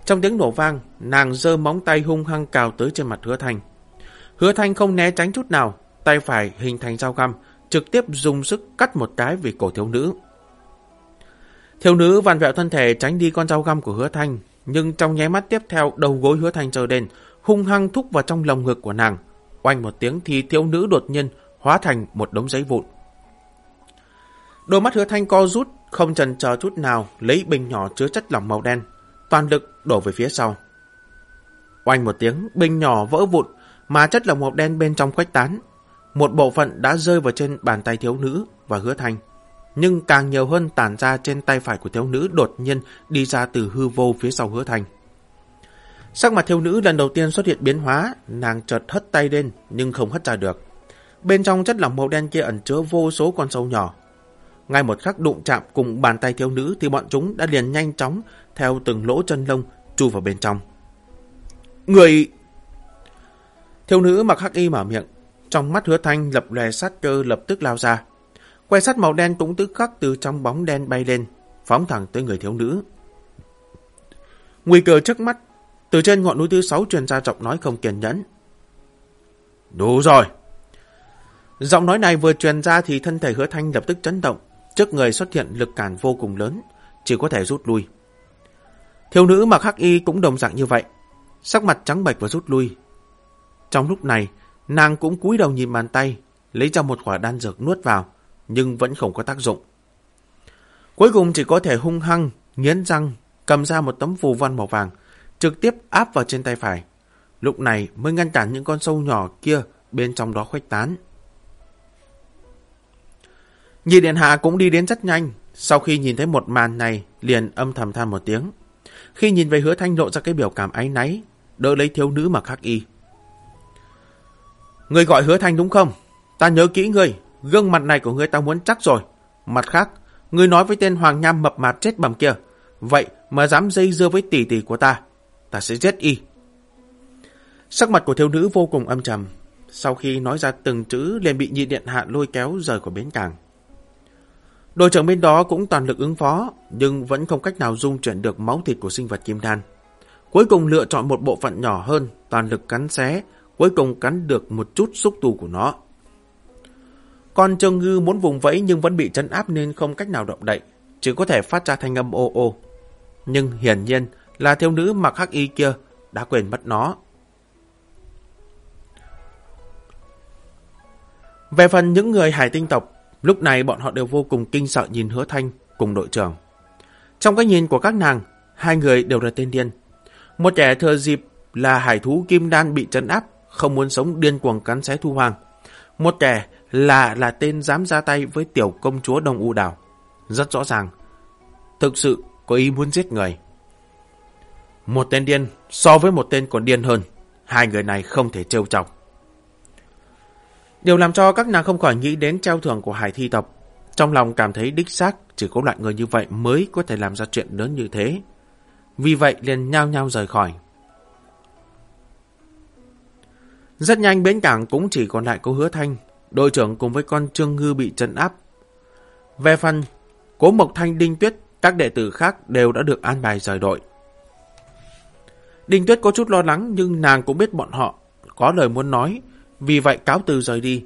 Trong tiếng nổ vang, nàng giơ móng tay hung hăng cào tới trên mặt hứa thanh. Hứa thanh không né tránh chút nào, tay phải hình thành dao găm, trực tiếp dùng sức cắt một cái về cổ thiếu nữ. Thiếu nữ vằn vẹo thân thể tránh đi con dao găm của hứa thanh, nhưng trong nháy mắt tiếp theo đầu gối hứa thanh trở đền, hung hăng thúc vào trong lồng ngực của nàng. Oanh một tiếng thì thiếu nữ đột nhiên hóa thành một đống giấy vụn. Đôi mắt hứa thanh co rút, không chần chờ chút nào, lấy bình nhỏ chứa chất lỏng màu đen, toàn lực đổ về phía sau. Oanh một tiếng, bình nhỏ vỡ vụn, mà chất lỏng màu đen bên trong khuếch tán, một bộ phận đã rơi vào trên bàn tay thiếu nữ và hứa thanh. Nhưng càng nhiều hơn tản ra trên tay phải của thiếu nữ đột nhiên đi ra từ hư vô phía sau hứa thanh. Sắc mặt thiếu nữ lần đầu tiên xuất hiện biến hóa, nàng chợt hất tay lên nhưng không hất ra được. Bên trong chất lỏng màu đen kia ẩn chứa vô số con sâu nhỏ. Ngay một khắc đụng chạm cùng bàn tay thiếu nữ thì bọn chúng đã liền nhanh chóng theo từng lỗ chân lông chui vào bên trong. Người... Thiếu nữ mặc hắc y mở miệng, trong mắt hứa thanh lập lè sát cơ lập tức lao ra. Que sắt màu đen cũng tức khắc từ trong bóng đen bay lên, phóng thẳng tới người thiếu nữ. Nguy cơ trước mắt, từ trên ngọn núi thứ sáu truyền ra giọng nói không kiên nhẫn. Đủ rồi! Giọng nói này vừa truyền ra thì thân thể hứa thanh lập tức chấn động, trước người xuất hiện lực cản vô cùng lớn, chỉ có thể rút lui. Thiếu nữ mặc hắc y cũng đồng dạng như vậy, sắc mặt trắng bệch và rút lui. Trong lúc này, nàng cũng cúi đầu nhìn bàn tay, lấy ra một quả đan dược nuốt vào, nhưng vẫn không có tác dụng. Cuối cùng chỉ có thể hung hăng, nghiến răng, cầm ra một tấm phù văn màu vàng, trực tiếp áp vào trên tay phải. Lúc này mới ngăn cản những con sâu nhỏ kia bên trong đó khuếch tán. Nhị Điện Hạ cũng đi đến rất nhanh, sau khi nhìn thấy một màn này liền âm thầm than một tiếng. Khi nhìn về hứa thanh lộ ra cái biểu cảm áy náy, đỡ lấy thiếu nữ mà khắc y. Người gọi hứa thanh đúng không? Ta nhớ kỹ ngươi, gương mặt này của ngươi ta muốn chắc rồi. Mặt khác, ngươi nói với tên Hoàng Nham mập mạp chết bầm kia. Vậy mà dám dây dưa với tỷ tỷ của ta, ta sẽ giết y. Sắc mặt của thiếu nữ vô cùng âm trầm. Sau khi nói ra từng chữ liền bị nhị điện hạ lôi kéo rời khỏi bến cảng. Đội trưởng bên đó cũng toàn lực ứng phó, nhưng vẫn không cách nào dung chuyển được máu thịt của sinh vật kim đan. Cuối cùng lựa chọn một bộ phận nhỏ hơn, toàn lực cắn xé, cuối cùng cắn được một chút xúc tu của nó. Con Trương Ngư muốn vùng vẫy nhưng vẫn bị chấn áp nên không cách nào động đậy, chỉ có thể phát ra thanh âm ô ô. Nhưng hiển nhiên là thiếu nữ mặc hắc y kia đã quên mất nó. Về phần những người hải tinh tộc, lúc này bọn họ đều vô cùng kinh sợ nhìn hứa thanh cùng đội trưởng. Trong cái nhìn của các nàng, hai người đều là tên điên. Một kẻ thừa dịp là hải thú kim đan bị trấn áp, không muốn sống điên cuồng cắn xé thu hoàng. Một kẻ là là tên dám ra tay với tiểu công chúa Đông U Đảo. Rất rõ ràng, thực sự có ý muốn giết người. Một tên điên so với một tên còn điên hơn, hai người này không thể trêu chọc. Điều làm cho các nàng không khỏi nghĩ đến treo thưởng của hải thi tộc. Trong lòng cảm thấy đích xác chỉ có loại người như vậy mới có thể làm ra chuyện lớn như thế. Vì vậy liền nhao nhao rời khỏi. Rất nhanh bến cảng cũng chỉ còn lại cô hứa thanh, đội trưởng cùng với con Trương Ngư bị trấn áp. Về phần, cố Mộc Thanh Đinh Tuyết, các đệ tử khác đều đã được an bài rời đội. Đinh Tuyết có chút lo lắng nhưng nàng cũng biết bọn họ có lời muốn nói, vì vậy cáo từ rời đi.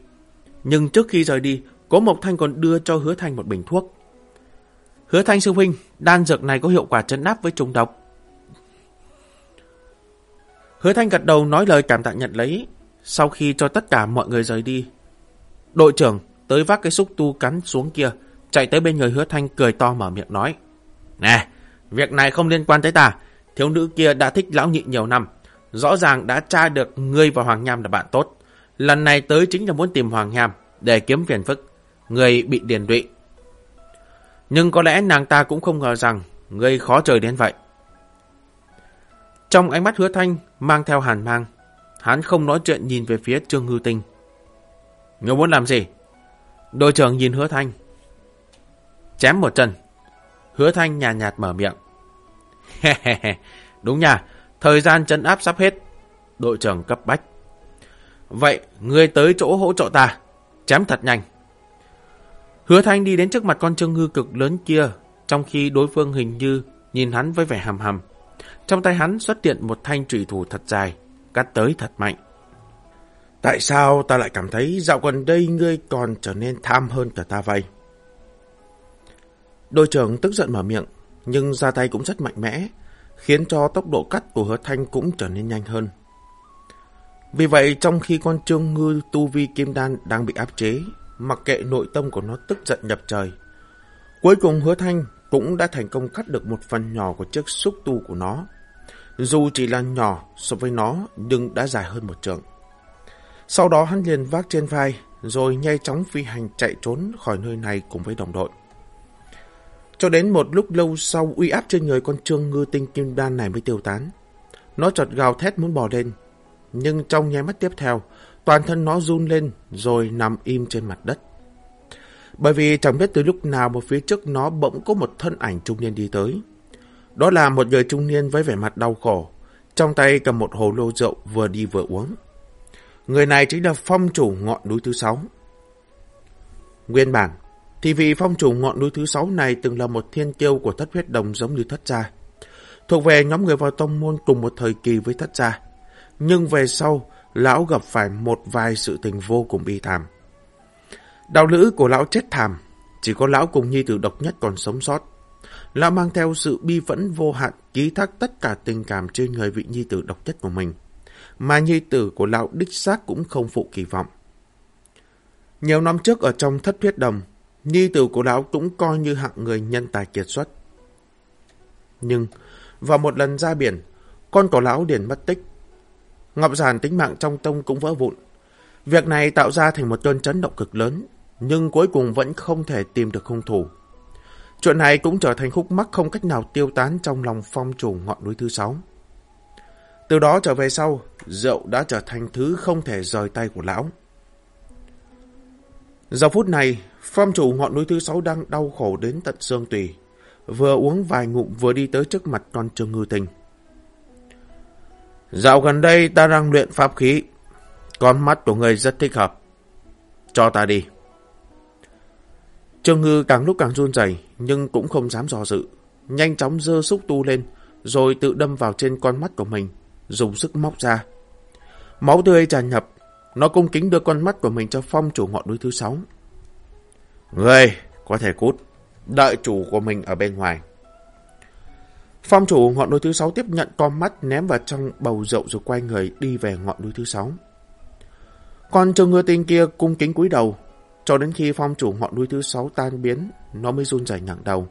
Nhưng trước khi rời đi, Cố Mộc Thanh còn đưa cho Hứa Thanh một bình thuốc. Hứa Thanh sư huynh, đan dược này có hiệu quả chấn áp với trùng độc. Hứa Thanh gật đầu nói lời cảm tạ nhận lấy. Sau khi cho tất cả mọi người rời đi, đội trưởng tới vác cái xúc tu cắn xuống kia, chạy tới bên người Hứa Thanh cười to mở miệng nói. Nè, việc này không liên quan tới ta. Thiếu nữ kia đã thích lão nhị nhiều năm. Rõ ràng đã tra được ngươi và Hoàng Nham là bạn tốt. Lần này tới chính là muốn tìm Hoàng Nham để kiếm phiền phức. Người bị điền đụy. Nhưng có lẽ nàng ta cũng không ngờ rằng ngươi khó trời đến vậy. Trong ánh mắt hứa thanh mang theo hàn mang, hắn không nói chuyện nhìn về phía Trương Hư Tinh. Ngươi muốn làm gì? Đội trưởng nhìn hứa thanh. Chém một chân. Hứa thanh nhàn nhạt, nhạt mở miệng. Đúng nha, thời gian chân áp sắp hết. Đội trưởng cấp bách. Vậy, ngươi tới chỗ hỗ trợ ta. Chém thật nhanh. Hứa Thanh đi đến trước mặt con trương ngư cực lớn kia, trong khi đối phương hình như nhìn hắn với vẻ hầm hầm. Trong tay hắn xuất hiện một thanh trùy thủ thật dài, cắt tới thật mạnh. Tại sao ta lại cảm thấy dạo gần đây ngươi còn trở nên tham hơn cả ta vậy? Đội trưởng tức giận mở miệng, nhưng ra tay cũng rất mạnh mẽ, khiến cho tốc độ cắt của hứa thanh cũng trở nên nhanh hơn. Vì vậy, trong khi con trương ngư tu vi kim đan đang bị áp chế, mặc kệ nội tâm của nó tức giận nhập trời. Cuối cùng hứa thanh cũng đã thành công cắt được một phần nhỏ của chiếc xúc tu của nó. Dù chỉ là nhỏ so với nó, nhưng đã dài hơn một trượng. Sau đó hắn liền vác trên vai, rồi nhanh chóng phi hành chạy trốn khỏi nơi này cùng với đồng đội. Cho đến một lúc lâu sau, uy áp trên người con trương ngư tinh kim đan này mới tiêu tán. Nó chợt gào thét muốn bò lên. Nhưng trong nháy mắt tiếp theo, toàn thân nó run lên rồi nằm im trên mặt đất. Bởi vì chẳng biết từ lúc nào một phía trước nó bỗng có một thân ảnh trung niên đi tới. Đó là một người trung niên với vẻ mặt đau khổ, trong tay cầm một hồ lô rượu vừa đi vừa uống. Người này chính là phong chủ ngọn núi thứ sáu. Nguyên bản, thì vị phong chủ ngọn núi thứ sáu này từng là một thiên kiêu của thất huyết đồng giống như thất gia. Thuộc về nhóm người vào tông môn cùng một thời kỳ với thất gia. Nhưng về sau, lão gặp phải một vài sự tình vô cùng bi thảm. Đạo lữ của lão chết thảm, chỉ có lão cùng nhi tử độc nhất còn sống sót. Lão mang theo sự bi vẫn vô hạn, ký thác tất cả tình cảm trên người vị nhi tử độc nhất của mình. Mà nhi tử của lão đích xác cũng không phụ kỳ vọng. Nhiều năm trước ở trong thất huyết đồng, nhi tử của lão cũng coi như hạng người nhân tài kiệt xuất. Nhưng, vào một lần ra biển, con của lão điền mất tích. Ngọc giản tính mạng trong tông cũng vỡ vụn. Việc này tạo ra thành một cơn chấn động cực lớn, nhưng cuối cùng vẫn không thể tìm được hung thủ. Chuyện này cũng trở thành khúc mắc không cách nào tiêu tán trong lòng phong chủ ngọn núi thứ sáu. Từ đó trở về sau, rượu đã trở thành thứ không thể rời tay của lão. Giờ phút này, phong chủ ngọn núi thứ sáu đang đau khổ đến tận xương tùy. Vừa uống vài ngụm vừa đi tới trước mặt con Trương Ngư Tình. Dạo gần đây ta đang luyện pháp khí. Con mắt của người rất thích hợp. Cho ta đi. Trương Ngư càng lúc càng run rẩy nhưng cũng không dám dò dự. Nhanh chóng dơ xúc tu lên, rồi tự đâm vào trên con mắt của mình, dùng sức móc ra. Máu tươi tràn nhập, nó cung kính đưa con mắt của mình cho phong chủ ngọn núi thứ sáu. Người, có thể cút, đợi chủ của mình ở bên ngoài. Phong chủ ngọn núi thứ sáu tiếp nhận con mắt ném vào trong bầu rượu rồi quay người đi về ngọn núi thứ sáu. Còn trường ngư tinh kia cung kính cúi đầu, cho đến khi phong chủ ngọn núi thứ sáu tan biến, nó mới run rẩy ngẩng đầu.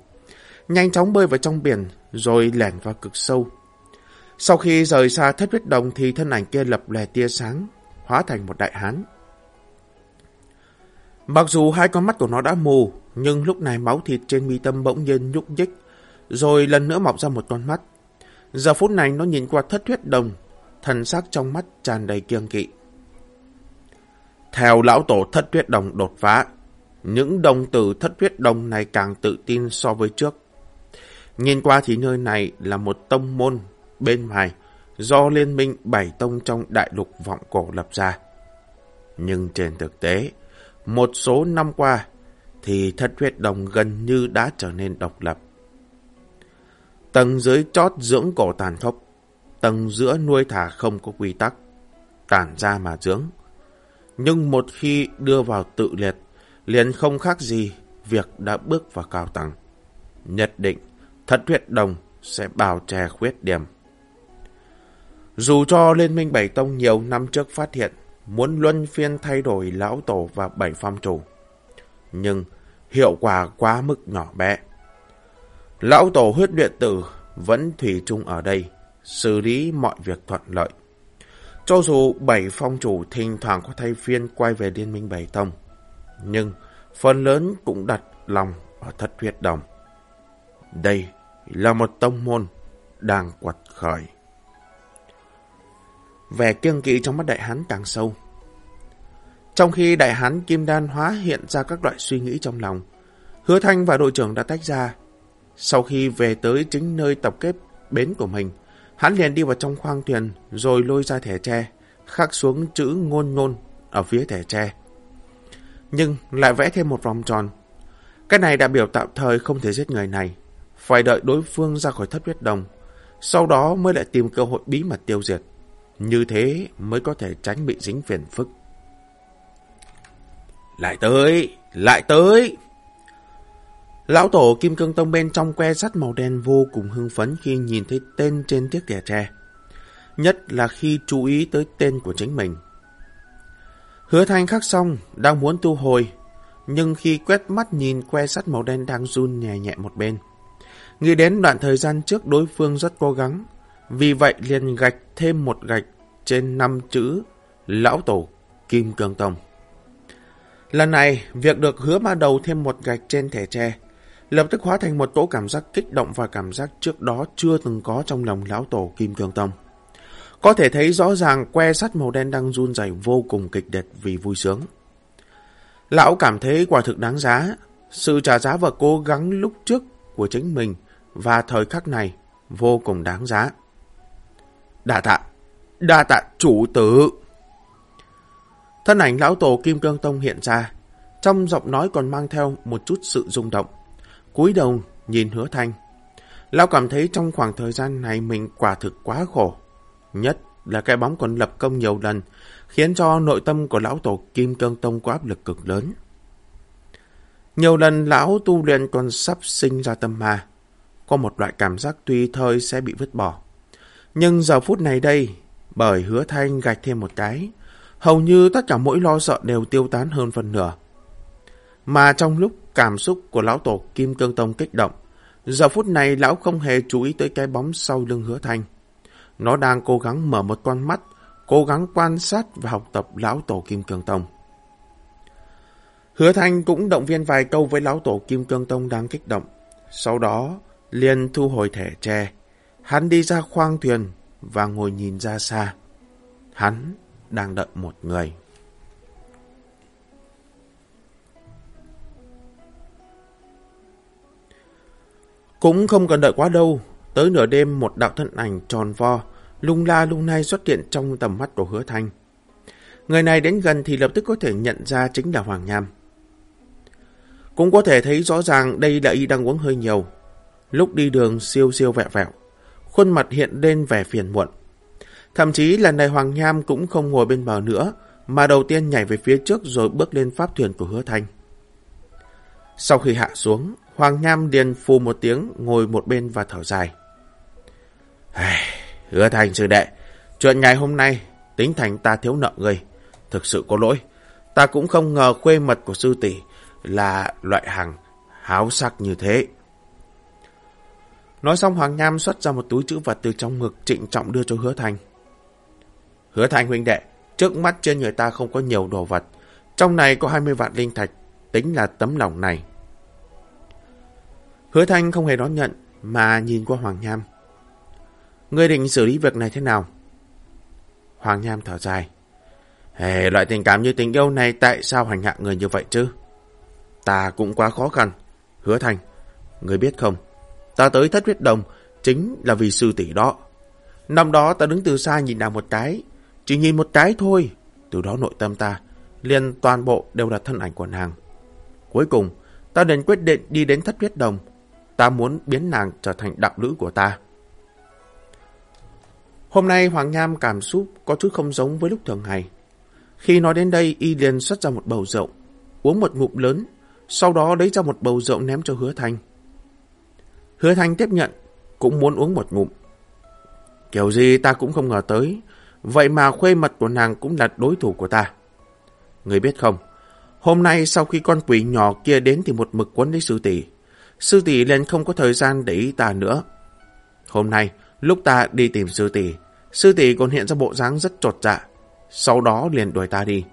Nhanh chóng bơi vào trong biển, rồi lẻn vào cực sâu. Sau khi rời xa thất huyết đồng thì thân ảnh kia lập lè tia sáng, hóa thành một đại hán. Mặc dù hai con mắt của nó đã mù, nhưng lúc này máu thịt trên mi tâm bỗng nhiên nhúc nhích, rồi lần nữa mọc ra một con mắt. Giờ phút này nó nhìn qua thất huyết đồng, thần sắc trong mắt tràn đầy kiêng kỵ. Theo lão tổ thất huyết đồng đột phá, những đồng tử thất huyết đồng này càng tự tin so với trước. Nhìn qua thì nơi này là một tông môn bên ngoài do liên minh bảy tông trong đại lục vọng cổ lập ra. Nhưng trên thực tế, một số năm qua thì thất huyết đồng gần như đã trở nên độc lập. Tầng dưới chót dưỡng cổ tàn khốc, tầng giữa nuôi thả không có quy tắc, tản ra mà dưỡng. Nhưng một khi đưa vào tự liệt, liền không khác gì việc đã bước vào cao tầng. Nhất định, thất huyết đồng sẽ bào che khuyết điểm. Dù cho Liên minh Bảy Tông nhiều năm trước phát hiện muốn luân phiên thay đổi lão tổ và bảy phong chủ, nhưng hiệu quả quá mức nhỏ bé. Lão tổ huyết luyện tử vẫn thủy chung ở đây, xử lý mọi việc thuận lợi. Cho dù bảy phong chủ thỉnh thoảng có thay phiên quay về Liên minh Bảy Tông, nhưng phần lớn cũng đặt lòng ở thất huyết đồng. Đây là một tông môn đang quật khởi. Vẻ kiêng kỵ trong mắt đại hán càng sâu. Trong khi đại hán kim đan hóa hiện ra các loại suy nghĩ trong lòng, hứa thanh và đội trưởng đã tách ra. Sau khi về tới chính nơi tập kết bến của mình, hắn liền đi vào trong khoang thuyền rồi lôi ra thẻ tre, khắc xuống chữ ngôn ngôn ở phía thẻ tre. Nhưng lại vẽ thêm một vòng tròn. Cái này đã biểu tạm thời không thể giết người này, phải đợi đối phương ra khỏi thất huyết đồng, sau đó mới lại tìm cơ hội bí mật tiêu diệt. Như thế mới có thể tránh bị dính phiền phức. Lại tới! Lại tới! Lão tổ Kim Cương Tông bên trong que sắt màu đen vô cùng hưng phấn khi nhìn thấy tên trên chiếc thẻ tre. Nhất là khi chú ý tới tên của chính mình. Hứa thanh khắc xong, đang muốn tu hồi, nhưng khi quét mắt nhìn que sắt màu đen đang run nhẹ nhẹ một bên. Nghĩ đến đoạn thời gian trước đối phương rất cố gắng, vì vậy liền gạch thêm một gạch trên năm chữ Lão Tổ Kim Cương Tông. Lần này, việc được hứa ma đầu thêm một gạch trên thẻ tre, lập tức hóa thành một tổ cảm giác kích động và cảm giác trước đó chưa từng có trong lòng Lão Tổ Kim Cương Tông. Có thể thấy rõ ràng que sắt màu đen đang run rẩy vô cùng kịch liệt vì vui sướng. Lão cảm thấy quả thực đáng giá, sự trả giá và cố gắng lúc trước của chính mình và thời khắc này vô cùng đáng giá. Đa tạ, đa tạ chủ tử. Thân ảnh lão tổ Kim Cương Tông hiện ra, trong giọng nói còn mang theo một chút sự rung động. cúi đầu nhìn hứa thanh. Lão cảm thấy trong khoảng thời gian này mình quả thực quá khổ. Nhất là cái bóng còn lập công nhiều lần, khiến cho nội tâm của lão tổ Kim Cương Tông có áp lực cực lớn. Nhiều lần lão tu luyện còn sắp sinh ra tâm ma, có một loại cảm giác tùy thời sẽ bị vứt bỏ. Nhưng giờ phút này đây, bởi hứa thanh gạch thêm một cái, hầu như tất cả mỗi lo sợ đều tiêu tán hơn phần nửa. Mà trong lúc cảm xúc của lão tổ Kim Cương Tông kích động, giờ phút này lão không hề chú ý tới cái bóng sau lưng hứa thanh. Nó đang cố gắng mở một con mắt, cố gắng quan sát và học tập lão tổ Kim Cương Tông. Hứa Thanh cũng động viên vài câu với lão tổ Kim Cương Tông đang kích động. Sau đó, liền thu hồi thẻ tre. Hắn đi ra khoang thuyền và ngồi nhìn ra xa. Hắn đang đợi một người. Cũng không cần đợi quá đâu. Tới nửa đêm một đạo thân ảnh tròn vo, lung la lung nay xuất hiện trong tầm mắt của hứa thanh. Người này đến gần thì lập tức có thể nhận ra chính là Hoàng Nham. Cũng có thể thấy rõ ràng đây là y đang uống hơi nhiều. Lúc đi đường siêu siêu vẹo vẹo, khuôn mặt hiện lên vẻ phiền muộn. Thậm chí lần này Hoàng Nham cũng không ngồi bên bờ nữa, mà đầu tiên nhảy về phía trước rồi bước lên pháp thuyền của hứa thanh. Sau khi hạ xuống, Hoàng Nham điền phù một tiếng ngồi một bên và thở dài. Hứa thành sư đệ, chuyện ngày hôm nay tính thành ta thiếu nợ người. Thực sự có lỗi, ta cũng không ngờ khuê mật của sư tỷ là loại hàng háo sắc như thế. Nói xong Hoàng Nham xuất ra một túi chữ vật từ trong ngực trịnh trọng đưa cho Hứa Thành. Hứa Thành huynh đệ, trước mắt trên người ta không có nhiều đồ vật. Trong này có 20 vạn linh thạch, tính là tấm lòng này. Hứa Thanh không hề đón nhận, mà nhìn qua Hoàng Nham. Ngươi định xử lý việc này thế nào? Hoàng Nham thở dài. Hey, loại tình cảm như tình yêu này tại sao hành hạ người như vậy chứ? Ta cũng quá khó khăn. Hứa Thành, người biết không? Ta tới thất huyết đồng chính là vì sư tỷ đó. Năm đó ta đứng từ xa nhìn nàng một cái. Chỉ nhìn một cái thôi. Từ đó nội tâm ta liền toàn bộ đều là thân ảnh của nàng. Cuối cùng, ta nên quyết định đi đến thất huyết đồng. Ta muốn biến nàng trở thành đặc nữ của ta. Hôm nay Hoàng Nham cảm xúc có chút không giống với lúc thường ngày. Khi nói đến đây, y liền xuất ra một bầu rượu, uống một ngụm lớn, sau đó lấy ra một bầu rượu ném cho hứa thanh. Hứa thanh tiếp nhận, cũng muốn uống một ngụm. Kiểu gì ta cũng không ngờ tới, vậy mà khuê mật của nàng cũng là đối thủ của ta. Người biết không, hôm nay sau khi con quỷ nhỏ kia đến thì một mực quấn lấy sư tỷ. Sư tỷ liền không có thời gian để ý ta nữa. Hôm nay, lúc ta đi tìm sư tỷ, sư tỷ còn hiện ra bộ dáng rất trột dạ, sau đó liền đuổi ta đi.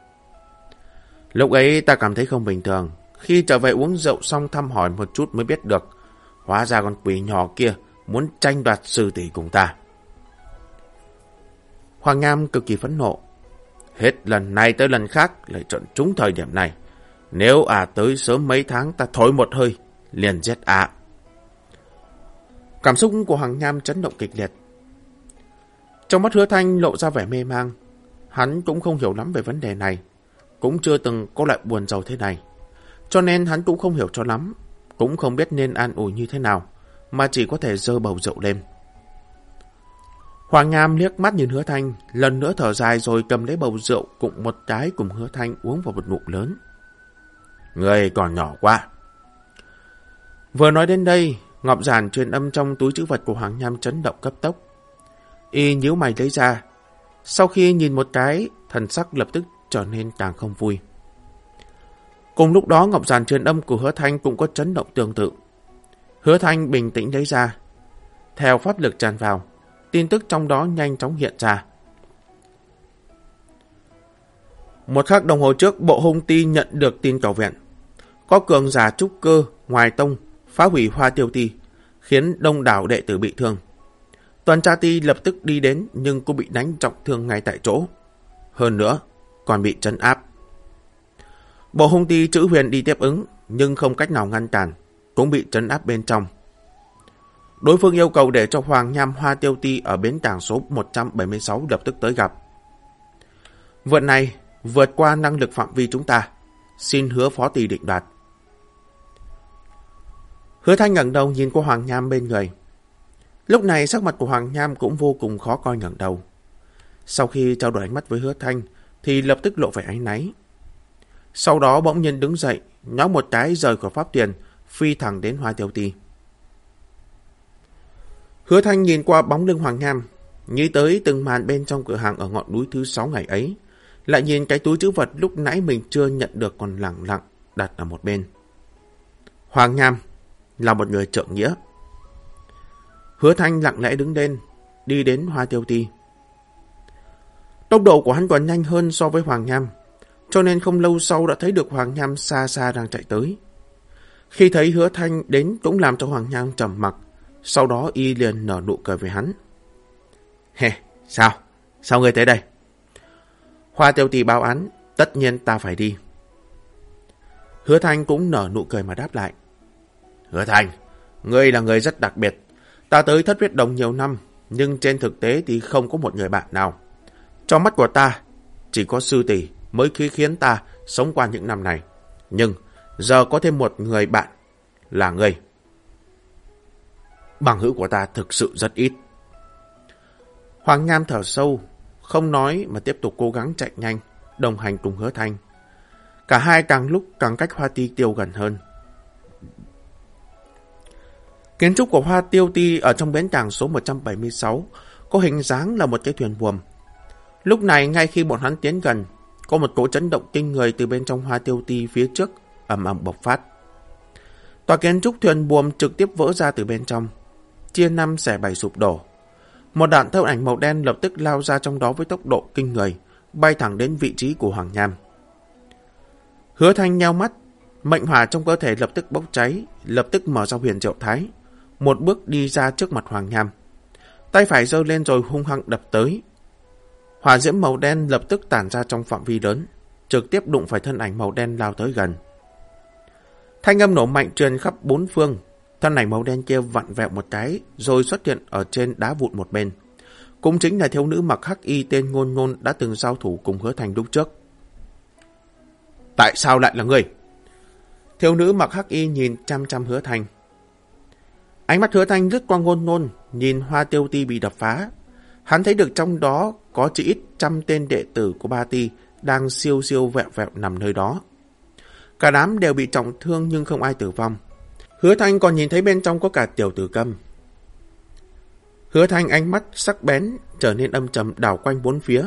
Lúc ấy ta cảm thấy không bình thường, khi trở về uống rượu xong thăm hỏi một chút mới biết được, hóa ra con quỷ nhỏ kia muốn tranh đoạt sư tỷ cùng ta. Hoàng Ngam cực kỳ phẫn nộ. Hết lần này tới lần khác lại chọn trúng thời điểm này. Nếu à tới sớm mấy tháng ta thổi một hơi, liền giết à. Cảm xúc của Hoàng Nam chấn động kịch liệt. Trong mắt hứa thanh lộ ra vẻ mê mang. Hắn cũng không hiểu lắm về vấn đề này. Cũng chưa từng có lại buồn giàu thế này. Cho nên hắn cũng không hiểu cho lắm. Cũng không biết nên an ủi như thế nào. Mà chỉ có thể dơ bầu rượu lên. Hoàng Nham liếc mắt nhìn hứa thanh. Lần nữa thở dài rồi cầm lấy bầu rượu cùng một cái cùng hứa thanh uống vào một ngụm lớn. Người còn nhỏ quá. Vừa nói đến đây, Ngọc giản truyền âm trong túi chữ vật của Hoàng Nham chấn động cấp tốc. Y nhíu mày lấy ra. Sau khi nhìn một cái, thần sắc lập tức trở nên càng không vui. Cùng lúc đó Ngọc giản truyền âm của Hứa Thanh cũng có chấn động tương tự. Hứa Thanh bình tĩnh lấy ra. Theo pháp lực tràn vào, tin tức trong đó nhanh chóng hiện ra. Một khắc đồng hồ trước, bộ hung ti nhận được tin cầu viện. Có cường giả trúc cơ, ngoài tông, phá hủy hoa tiêu ti, khiến đông đảo đệ tử bị thương. Tuần tra ti lập tức đi đến nhưng cũng bị đánh trọng thương ngay tại chỗ. Hơn nữa, còn bị trấn áp. Bộ hung ti chữ huyền đi tiếp ứng nhưng không cách nào ngăn cản, cũng bị trấn áp bên trong. Đối phương yêu cầu để cho Hoàng Nham Hoa Tiêu Ti ở bến cảng số 176 lập tức tới gặp. Vượt này vượt qua năng lực phạm vi chúng ta. Xin hứa phó tỷ định đoạt. Hứa Thanh ngẩng đầu nhìn qua Hoàng Nham bên người. Lúc này sắc mặt của Hoàng Nham cũng vô cùng khó coi ngẩng đầu. Sau khi trao đổi ánh mắt với Hứa Thanh thì lập tức lộ vẻ ánh náy. Sau đó bỗng nhiên đứng dậy, nhó một cái rời khỏi pháp tiền, phi thẳng đến Hoa Tiêu Ti. Hứa Thanh nhìn qua bóng lưng Hoàng Nam nghĩ tới từng màn bên trong cửa hàng ở ngọn núi thứ sáu ngày ấy, lại nhìn cái túi chữ vật lúc nãy mình chưa nhận được còn lặng lặng đặt ở một bên. Hoàng Nam là một người trợ nghĩa. Hứa Thanh lặng lẽ đứng lên, đi đến Hoa Tiêu Ti. Tốc độ của hắn còn nhanh hơn so với Hoàng Nam cho nên không lâu sau đã thấy được Hoàng Nham xa xa đang chạy tới. Khi thấy Hứa Thanh đến cũng làm cho Hoàng Nham trầm mặc, sau đó y liền nở nụ cười với hắn. Hè, sao? Sao ngươi tới đây? Hoa tiêu tì báo án, tất nhiên ta phải đi. Hứa Thanh cũng nở nụ cười mà đáp lại. Hứa Thanh, ngươi là người rất đặc biệt. Ta tới thất huyết đồng nhiều năm, nhưng trên thực tế thì không có một người bạn nào. Trong mắt của ta, chỉ có sư tỷ mới khí khiến ta sống qua những năm này. Nhưng giờ có thêm một người bạn là ngươi. Bằng hữu của ta thực sự rất ít. Hoàng Nham thở sâu, không nói mà tiếp tục cố gắng chạy nhanh, đồng hành cùng hứa thanh. Cả hai càng lúc càng cách hoa ti tiêu gần hơn. Kiến trúc của hoa tiêu ti ở trong bến cảng số 176 có hình dáng là một cái thuyền buồm. Lúc này ngay khi bọn hắn tiến gần, có một cỗ chấn động kinh người từ bên trong hoa tiêu ti phía trước ầm ầm bộc phát. Tòa kiến trúc thuyền buồm trực tiếp vỡ ra từ bên trong, chia năm xẻ bảy sụp đổ. Một đạn thâu ảnh màu đen lập tức lao ra trong đó với tốc độ kinh người, bay thẳng đến vị trí của Hoàng Nham. Hứa thanh nheo mắt, mệnh hỏa trong cơ thể lập tức bốc cháy, lập tức mở ra huyền triệu thái, một bước đi ra trước mặt Hoàng Nham. Tay phải giơ lên rồi hung hăng đập tới. Hỏa diễm màu đen lập tức tản ra trong phạm vi lớn, trực tiếp đụng phải thân ảnh màu đen lao tới gần. Thanh âm nổ mạnh truyền khắp bốn phương, Thân ảnh màu đen kia vặn vẹo một cái, rồi xuất hiện ở trên đá vụn một bên. Cũng chính là thiếu nữ mặc hắc y tên ngôn ngôn đã từng giao thủ cùng hứa thành lúc trước. Tại sao lại là người? Thiếu nữ mặc hắc y nhìn chăm chăm hứa thành. Ánh mắt hứa thành lướt qua ngôn ngôn, nhìn hoa tiêu ti bị đập phá. Hắn thấy được trong đó có chỉ ít trăm tên đệ tử của ba ti đang siêu siêu vẹo vẹo nằm nơi đó. Cả đám đều bị trọng thương nhưng không ai tử vong. Hứa Thanh còn nhìn thấy bên trong có cả tiểu tử câm. Hứa Thanh ánh mắt sắc bén, trở nên âm trầm đảo quanh bốn phía.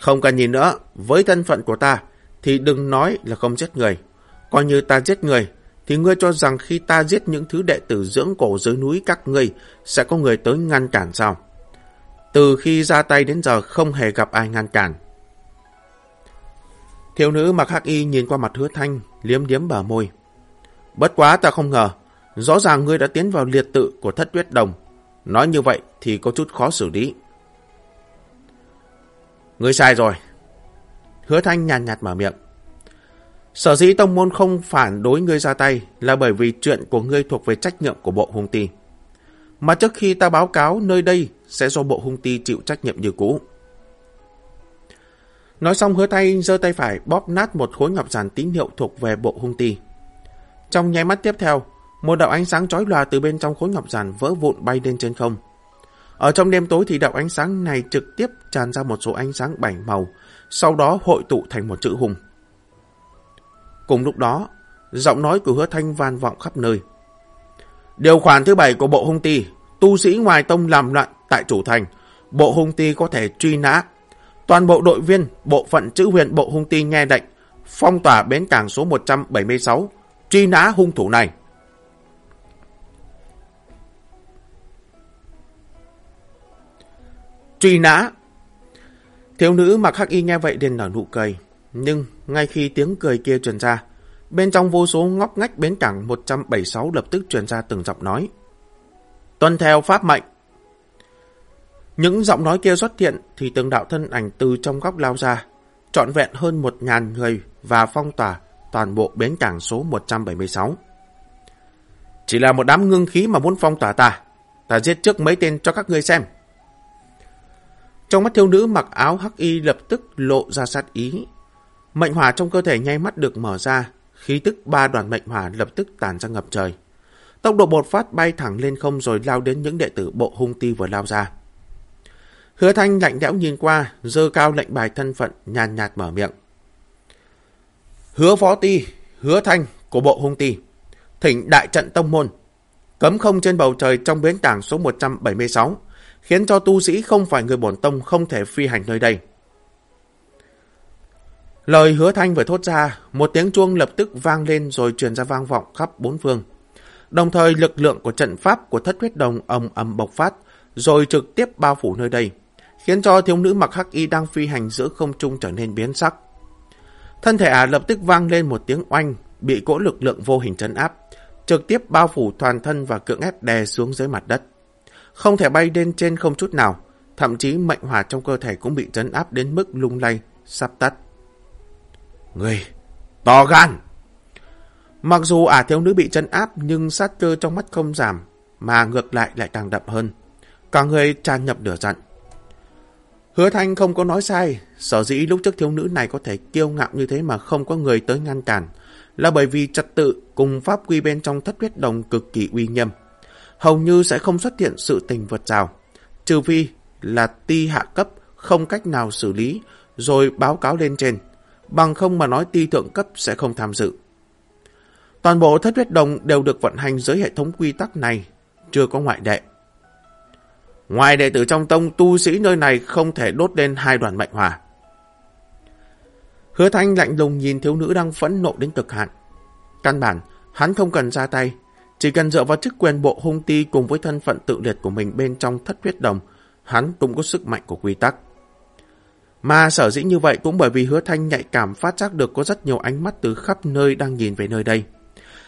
Không cần nhìn nữa, với thân phận của ta, thì đừng nói là không giết người. Coi như ta giết người, thì ngươi cho rằng khi ta giết những thứ đệ tử dưỡng cổ dưới núi các ngươi, sẽ có người tới ngăn cản sao? Từ khi ra tay đến giờ không hề gặp ai ngăn cản. Thiếu nữ mặc hắc y nhìn qua mặt hứa thanh, liếm liếm bờ môi. Bất quá ta không ngờ, rõ ràng ngươi đã tiến vào liệt tự của thất tuyết đồng. Nói như vậy thì có chút khó xử lý. Ngươi sai rồi. Hứa thanh nhàn nhạt mở miệng. Sở dĩ tông môn không phản đối ngươi ra tay là bởi vì chuyện của ngươi thuộc về trách nhiệm của bộ hùng ti. Mà trước khi ta báo cáo nơi đây sẽ do bộ hung ti chịu trách nhiệm như cũ. Nói xong hứa tay giơ tay phải bóp nát một khối ngọc giản tín hiệu thuộc về bộ hung ti. Trong nháy mắt tiếp theo, một đạo ánh sáng chói lòa từ bên trong khối ngọc giản vỡ vụn bay lên trên không. Ở trong đêm tối thì đạo ánh sáng này trực tiếp tràn ra một số ánh sáng bảy màu, sau đó hội tụ thành một chữ hùng. Cùng lúc đó, giọng nói của hứa thanh vang vọng khắp nơi. Điều khoản thứ bảy của bộ hung ti, tu sĩ ngoài tông làm loạn tại chủ thành, bộ hung ti có thể truy nã. Toàn bộ đội viên, bộ phận chữ huyền bộ hung ti nghe lệnh, phong tỏa bến cảng số 176, truy nã hung thủ này. Truy nã! Thiếu nữ mặc hắc y nghe vậy liền nở nụ cười. Nhưng ngay khi tiếng cười kia truyền ra, bên trong vô số ngóc ngách bến cảng 176 lập tức truyền ra từng giọng nói. Tuân theo pháp mệnh. Những giọng nói kia xuất hiện thì từng đạo thân ảnh từ trong góc lao ra, trọn vẹn hơn một ngàn người và phong tỏa toàn bộ bến cảng số 176. Chỉ là một đám ngưng khí mà muốn phong tỏa ta. Ta giết trước mấy tên cho các ngươi xem. Trong mắt thiếu nữ mặc áo hắc y lập tức lộ ra sát ý. Mệnh hỏa trong cơ thể nháy mắt được mở ra, khí tức ba đoàn mệnh hỏa lập tức tàn ra ngập trời. Tốc độ bột phát bay thẳng lên không rồi lao đến những đệ tử bộ hung ti vừa lao ra. Hứa thanh lạnh lẽo nhìn qua, dơ cao lệnh bài thân phận, nhàn nhạt mở miệng. Hứa phó ti, hứa thanh của bộ hung ti, thỉnh đại trận tông môn, cấm không trên bầu trời trong bến cảng số 176, khiến cho tu sĩ không phải người bổn tông không thể phi hành nơi đây. Lời hứa thanh vừa thốt ra, một tiếng chuông lập tức vang lên rồi truyền ra vang vọng khắp bốn phương. Đồng thời lực lượng của trận pháp của thất huyết đồng ầm ầm bộc phát, rồi trực tiếp bao phủ nơi đây, khiến cho thiếu nữ mặc hắc y đang phi hành giữa không trung trở nên biến sắc. Thân thể ả lập tức vang lên một tiếng oanh, bị cỗ lực lượng vô hình trấn áp, trực tiếp bao phủ toàn thân và cưỡng ép đè xuống dưới mặt đất. Không thể bay lên trên không chút nào, thậm chí mệnh hỏa trong cơ thể cũng bị trấn áp đến mức lung lay, sắp tắt. Người, to gan! Mặc dù ả thiếu nữ bị trấn áp nhưng sát cơ trong mắt không giảm, mà ngược lại lại càng đậm hơn. Cả người tràn nhập lửa giận. Hứa Thanh không có nói sai, sở dĩ lúc trước thiếu nữ này có thể kiêu ngạo như thế mà không có người tới ngăn cản, là bởi vì trật tự cùng pháp quy bên trong thất huyết đồng cực kỳ uy nghiêm. Hầu như sẽ không xuất hiện sự tình vượt rào, trừ phi là ti hạ cấp không cách nào xử lý rồi báo cáo lên trên, bằng không mà nói ti thượng cấp sẽ không tham dự. Toàn bộ thất huyết đồng đều được vận hành dưới hệ thống quy tắc này, chưa có ngoại đệ. Ngoài đệ tử trong tông, tu sĩ nơi này không thể đốt lên hai đoàn mệnh hỏa. Hứa thanh lạnh lùng nhìn thiếu nữ đang phẫn nộ đến cực hạn. Căn bản, hắn không cần ra tay, chỉ cần dựa vào chức quyền bộ hung ti cùng với thân phận tự liệt của mình bên trong thất huyết đồng, hắn cũng có sức mạnh của quy tắc. Mà sở dĩ như vậy cũng bởi vì hứa thanh nhạy cảm phát giác được có rất nhiều ánh mắt từ khắp nơi đang nhìn về nơi đây.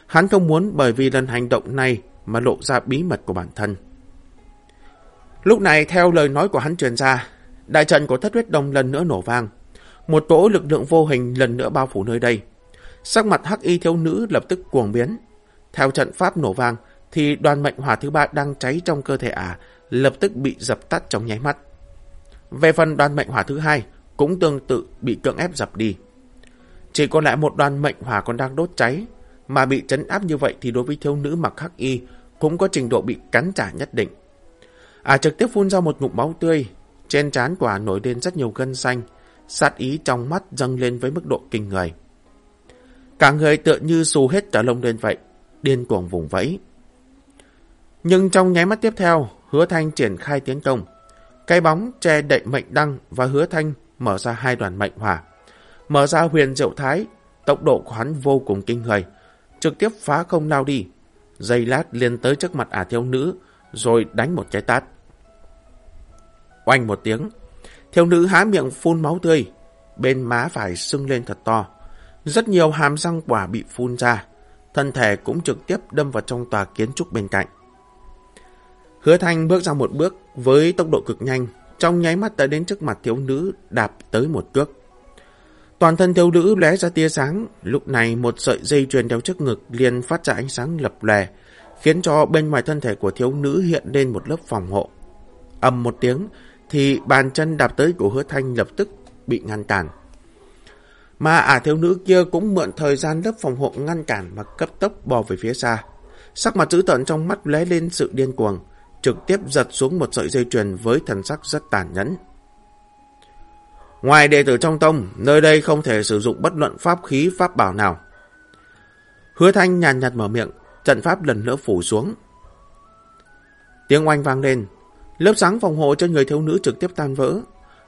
Hắn không muốn bởi vì lần hành động này mà lộ ra bí mật của bản thân. Lúc này, theo lời nói của hắn truyền ra, đại trận của thất huyết đông lần nữa nổ vang. Một cỗ lực lượng vô hình lần nữa bao phủ nơi đây. Sắc mặt hắc y thiếu nữ lập tức cuồng biến. Theo trận pháp nổ vang, thì đoàn mệnh hỏa thứ ba đang cháy trong cơ thể ả, lập tức bị dập tắt trong nháy mắt. Về phần đoàn mệnh hỏa thứ hai, cũng tương tự bị cưỡng ép dập đi. Chỉ còn lại một đoàn mệnh hỏa còn đang đốt cháy, mà bị chấn áp như vậy thì đối với thiếu nữ mặc hắc y cũng có trình độ bị cắn trả nhất định. À trực tiếp phun ra một ngụm máu tươi, trên trán quả nổi lên rất nhiều gân xanh, sát ý trong mắt dâng lên với mức độ kinh người. Cả người tựa như xù hết cả lông lên vậy, điên cuồng vùng vẫy. Nhưng trong nháy mắt tiếp theo, hứa thanh triển khai tiến công. Cái bóng che đậy mệnh đăng và hứa thanh mở ra hai đoàn mệnh hỏa. Mở ra huyền diệu thái, tốc độ của hắn vô cùng kinh người, trực tiếp phá không lao đi. Giây lát liền tới trước mặt ả thiếu nữ, rồi đánh một cái tát. Oanh một tiếng, thiếu nữ há miệng phun máu tươi, bên má phải sưng lên thật to. Rất nhiều hàm răng quả bị phun ra, thân thể cũng trực tiếp đâm vào trong tòa kiến trúc bên cạnh. Hứa Thanh bước ra một bước với tốc độ cực nhanh, trong nháy mắt đã đến trước mặt thiếu nữ đạp tới một cước. Toàn thân thiếu nữ lóe ra tia sáng, lúc này một sợi dây truyền đeo trước ngực liền phát ra ánh sáng lập lè, khiến cho bên ngoài thân thể của thiếu nữ hiện lên một lớp phòng hộ. ầm một tiếng, thì bàn chân đạp tới của hứa thanh lập tức bị ngăn cản. Mà ả thiếu nữ kia cũng mượn thời gian lớp phòng hộ ngăn cản mà cấp tốc bò về phía xa. Sắc mặt dữ tợn trong mắt lóe lên sự điên cuồng, trực tiếp giật xuống một sợi dây chuyền với thần sắc rất tàn nhẫn. Ngoài đệ tử trong tông, nơi đây không thể sử dụng bất luận pháp khí pháp bảo nào. Hứa thanh nhàn nhạt mở miệng, trận pháp lần nữa phủ xuống. Tiếng oanh vang lên, lớp sáng phòng hộ cho người thiếu nữ trực tiếp tan vỡ,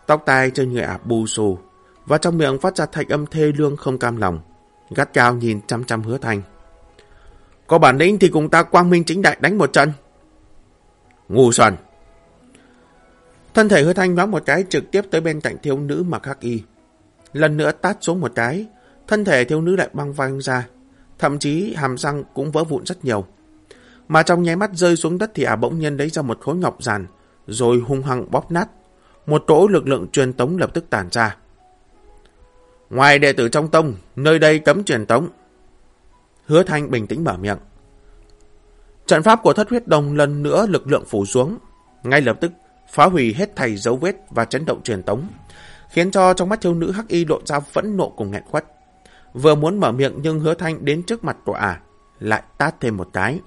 tóc tai trên người ả bù xù, và trong miệng phát ra thạch âm thê lương không cam lòng, gắt cao nhìn chăm chăm hứa thanh. Có bản lĩnh thì cùng ta quang minh chính đại đánh một trận. Ngu xuẩn! Thân thể hứa thanh nhoáng một cái trực tiếp tới bên cạnh thiếu nữ mặc hắc y. Lần nữa tát xuống một cái, thân thể thiếu nữ lại băng văng ra, thậm chí hàm răng cũng vỡ vụn rất nhiều. Mà trong nháy mắt rơi xuống đất thì ả bỗng nhiên lấy ra một khối ngọc giàn, rồi hung hăng bóp nát. Một tổ lực lượng truyền tống lập tức tàn ra. Ngoài đệ tử trong tông, nơi đây cấm truyền tống. Hứa Thanh bình tĩnh mở miệng. Trận pháp của thất huyết đồng lần nữa lực lượng phủ xuống. Ngay lập tức phá hủy hết thầy dấu vết và chấn động truyền tống, khiến cho trong mắt thiếu nữ hắc y lộ ra phẫn nộ cùng nghẹn khuất. Vừa muốn mở miệng nhưng hứa thanh đến trước mặt của ả, lại tát thêm một cái.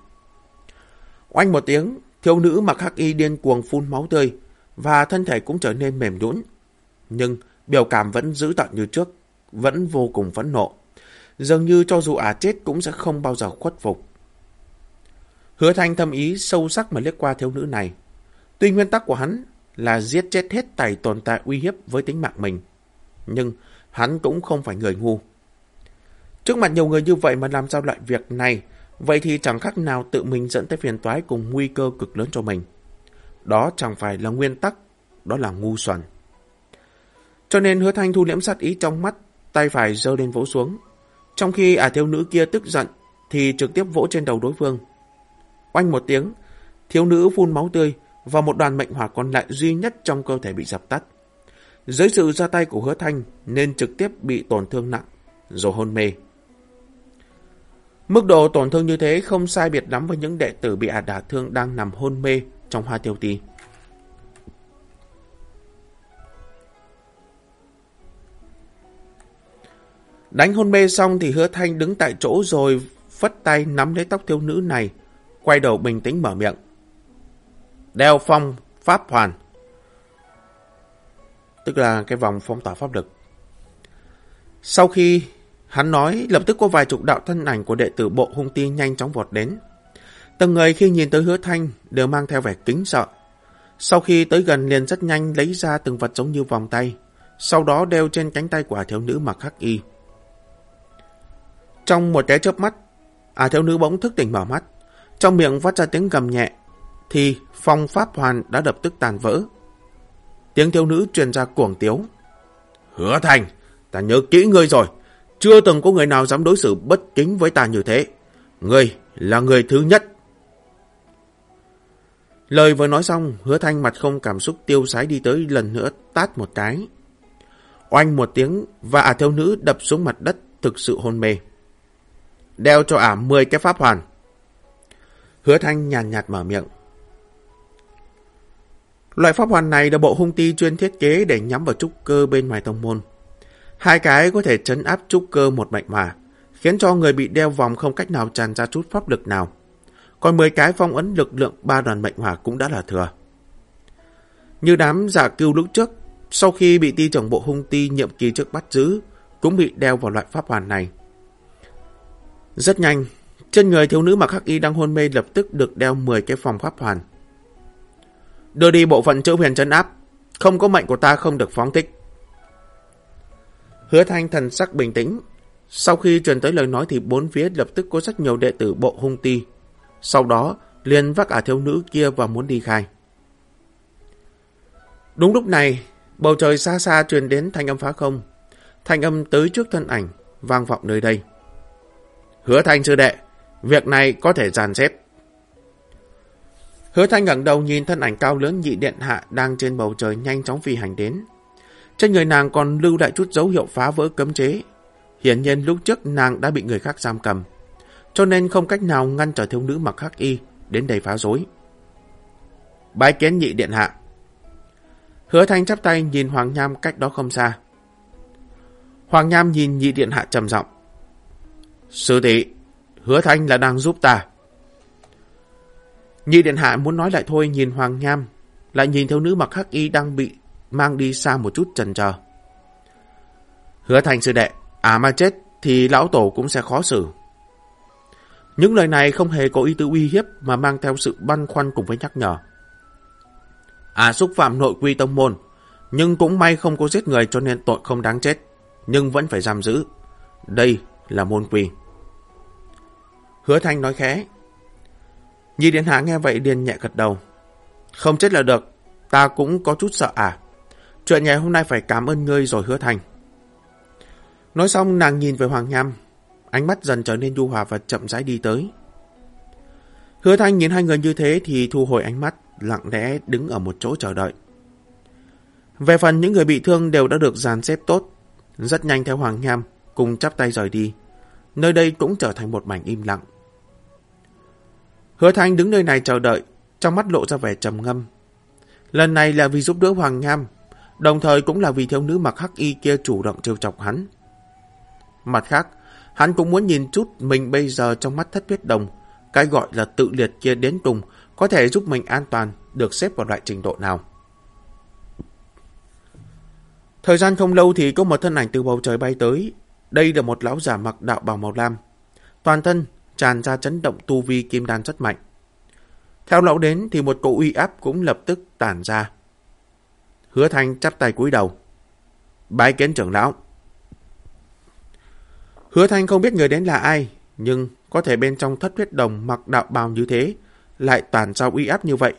Oanh một tiếng, thiếu nữ mặc hắc y điên cuồng phun máu tươi, và thân thể cũng trở nên mềm nhũn. Nhưng biểu cảm vẫn giữ tận như trước, vẫn vô cùng phẫn nộ. Dường như cho dù ả chết cũng sẽ không bao giờ khuất phục. Hứa thanh thâm ý sâu sắc mà liếc qua thiếu nữ này. Tuy nguyên tắc của hắn là giết chết hết tài tồn tại uy hiếp với tính mạng mình. Nhưng hắn cũng không phải người ngu. Trước mặt nhiều người như vậy mà làm sao loại việc này, vậy thì chẳng khác nào tự mình dẫn tới phiền toái cùng nguy cơ cực lớn cho mình. Đó chẳng phải là nguyên tắc, đó là ngu xuẩn. Cho nên hứa thanh thu liễm sát ý trong mắt, tay phải giơ lên vỗ xuống. Trong khi ả thiếu nữ kia tức giận, thì trực tiếp vỗ trên đầu đối phương. Oanh một tiếng, thiếu nữ phun máu tươi và một đoàn mệnh hỏa còn lại duy nhất trong cơ thể bị dập tắt. Dưới sự ra tay của hứa thanh nên trực tiếp bị tổn thương nặng, rồi hôn mê. Mức độ tổn thương như thế không sai biệt lắm với những đệ tử bị ả đả thương đang nằm hôn mê trong hoa tiêu ti. Đánh hôn mê xong thì hứa thanh đứng tại chỗ rồi phất tay nắm lấy tóc thiếu nữ này, quay đầu bình tĩnh mở miệng. Đeo phong pháp hoàn. Tức là cái vòng phong tỏa pháp lực. Sau khi hắn nói, lập tức có vài chục đạo thân ảnh của đệ tử bộ hung ti nhanh chóng vọt đến. Từng người khi nhìn tới hứa thanh đều mang theo vẻ kính sợ. Sau khi tới gần liền rất nhanh lấy ra từng vật giống như vòng tay, sau đó đeo trên cánh tay của thiếu nữ mặc hắc y. Trong một cái chớp mắt, à thiếu nữ bỗng thức tỉnh mở mắt, trong miệng phát ra tiếng gầm nhẹ, thì phong pháp hoàn đã lập tức tàn vỡ. Tiếng thiếu nữ truyền ra cuồng tiếu. Hứa thành, ta nhớ kỹ ngươi rồi, chưa từng có người nào dám đối xử bất kính với ta như thế. Ngươi là người thứ nhất. Lời vừa nói xong, hứa thanh mặt không cảm xúc tiêu sái đi tới lần nữa tát một cái. Oanh một tiếng và ả thiếu nữ đập xuống mặt đất thực sự hôn mê. Đeo cho ả 10 cái pháp hoàn. Hứa thanh nhàn nhạt mở miệng. Loại pháp hoàn này được bộ hung ti chuyên thiết kế để nhắm vào trúc cơ bên ngoài tông môn. Hai cái có thể chấn áp trúc cơ một mệnh mà, khiến cho người bị đeo vòng không cách nào tràn ra chút pháp lực nào. Còn 10 cái phong ấn lực lượng ba đoàn mệnh hỏa cũng đã là thừa. Như đám giả cưu lúc trước, sau khi bị ti trưởng bộ hung ti nhiệm kỳ trước bắt giữ, cũng bị đeo vào loại pháp hoàn này. Rất nhanh, trên người thiếu nữ mặc khắc y đang hôn mê lập tức được đeo 10 cái phòng pháp hoàn. Đưa đi bộ phận chữ huyền chấn áp, không có mệnh của ta không được phóng thích. Hứa thanh thần sắc bình tĩnh. Sau khi truyền tới lời nói thì bốn phía lập tức có rất nhiều đệ tử bộ hung ti. Sau đó liền vác ả thiếu nữ kia và muốn đi khai. Đúng lúc này, bầu trời xa xa truyền đến thanh âm phá không. Thanh âm tới trước thân ảnh, vang vọng nơi đây. Hứa thanh sư đệ, việc này có thể dàn xếp. Hứa thanh ngẩng đầu nhìn thân ảnh cao lớn nhị điện hạ đang trên bầu trời nhanh chóng phi hành đến. Trên người nàng còn lưu lại chút dấu hiệu phá vỡ cấm chế. Hiển nhiên lúc trước nàng đã bị người khác giam cầm, cho nên không cách nào ngăn trở thiếu nữ mặc hắc y đến đây phá rối. Bái kiến nhị điện hạ. Hứa thanh chắp tay nhìn Hoàng Nham cách đó không xa. Hoàng Nham nhìn nhị điện hạ trầm giọng. Sư tỷ, hứa thanh là đang giúp ta. Nhị điện hạ muốn nói lại thôi nhìn Hoàng Nham, lại nhìn thiếu nữ mặc hắc y đang bị mang đi xa một chút trần chờ. Hứa thành sư đệ, à mà chết thì lão tổ cũng sẽ khó xử. Những lời này không hề có ý tứ uy hiếp mà mang theo sự băn khoăn cùng với nhắc nhở. À xúc phạm nội quy tông môn, nhưng cũng may không có giết người cho nên tội không đáng chết, nhưng vẫn phải giam giữ. Đây là môn quy. Hứa Thanh nói khẽ. Nhi Điện Hạ nghe vậy điền nhẹ gật đầu. Không chết là được, ta cũng có chút sợ à. Chuyện ngày hôm nay phải cảm ơn ngươi rồi hứa thành. Nói xong nàng nhìn về Hoàng Nham, ánh mắt dần trở nên du hòa và chậm rãi đi tới. Hứa Thanh nhìn hai người như thế thì thu hồi ánh mắt, lặng lẽ đứng ở một chỗ chờ đợi. Về phần những người bị thương đều đã được dàn xếp tốt, rất nhanh theo Hoàng Nham cùng chắp tay rời đi. Nơi đây cũng trở thành một mảnh im lặng. Hứa Thanh đứng nơi này chờ đợi, trong mắt lộ ra vẻ trầm ngâm. Lần này là vì giúp đỡ Hoàng Nham, đồng thời cũng là vì thiếu nữ mặc hắc y kia chủ động trêu chọc hắn. Mặt khác, hắn cũng muốn nhìn chút mình bây giờ trong mắt thất huyết đồng, cái gọi là tự liệt kia đến cùng có thể giúp mình an toàn được xếp vào loại trình độ nào. Thời gian không lâu thì có một thân ảnh từ bầu trời bay tới. Đây là một lão giả mặc đạo bào màu lam. Toàn thân tràn ra chấn động tu vi kim đan rất mạnh. Theo lão đến thì một cỗ uy áp cũng lập tức tản ra. Hứa Thanh chắp tay cúi đầu. Bái kiến trưởng lão. Hứa Thanh không biết người đến là ai, nhưng có thể bên trong thất huyết đồng mặc đạo bào như thế, lại toàn ra uy áp như vậy,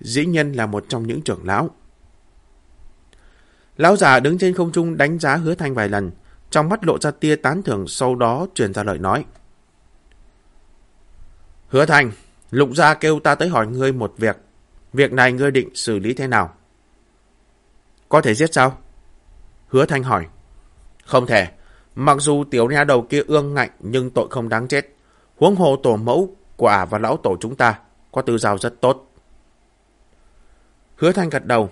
dĩ nhiên là một trong những trưởng lão. Lão già đứng trên không trung đánh giá hứa thanh vài lần, trong mắt lộ ra tia tán thưởng sau đó truyền ra lời nói. Hứa thanh, lục gia kêu ta tới hỏi ngươi một việc. Việc này ngươi định xử lý thế nào? Có thể giết sao? Hứa thanh hỏi. Không thể. Mặc dù tiểu nha đầu kia ương ngạnh nhưng tội không đáng chết. Huống hồ tổ mẫu, quả và lão tổ chúng ta có tư giao rất tốt. Hứa thanh gật đầu.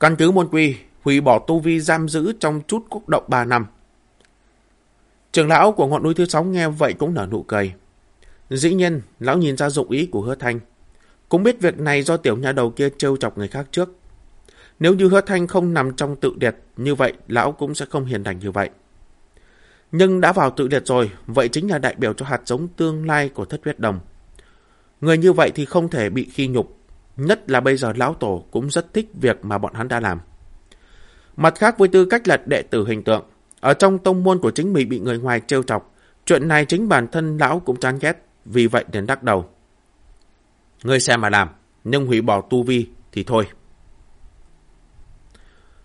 Căn cứ môn quy, hủy bỏ tu vi giam giữ trong chút quốc động 3 năm. Trường lão của ngọn núi thứ sáu nghe vậy cũng nở nụ cười. Dĩ nhiên, lão nhìn ra dụng ý của hứa thanh. Cũng biết việc này do tiểu nhà đầu kia trêu chọc người khác trước. Nếu như hứa thanh không nằm trong tự điệt, như vậy lão cũng sẽ không hiền đành như vậy. Nhưng đã vào tự liệt rồi, vậy chính là đại biểu cho hạt giống tương lai của thất huyết đồng. Người như vậy thì không thể bị khi nhục, Nhất là bây giờ lão tổ cũng rất thích việc mà bọn hắn đã làm. Mặt khác với tư cách là đệ tử hình tượng, ở trong tông môn của chính mình bị người ngoài trêu chọc, chuyện này chính bản thân lão cũng chán ghét, vì vậy đến đắc đầu. Ngươi xem mà làm, nhưng hủy bỏ tu vi thì thôi.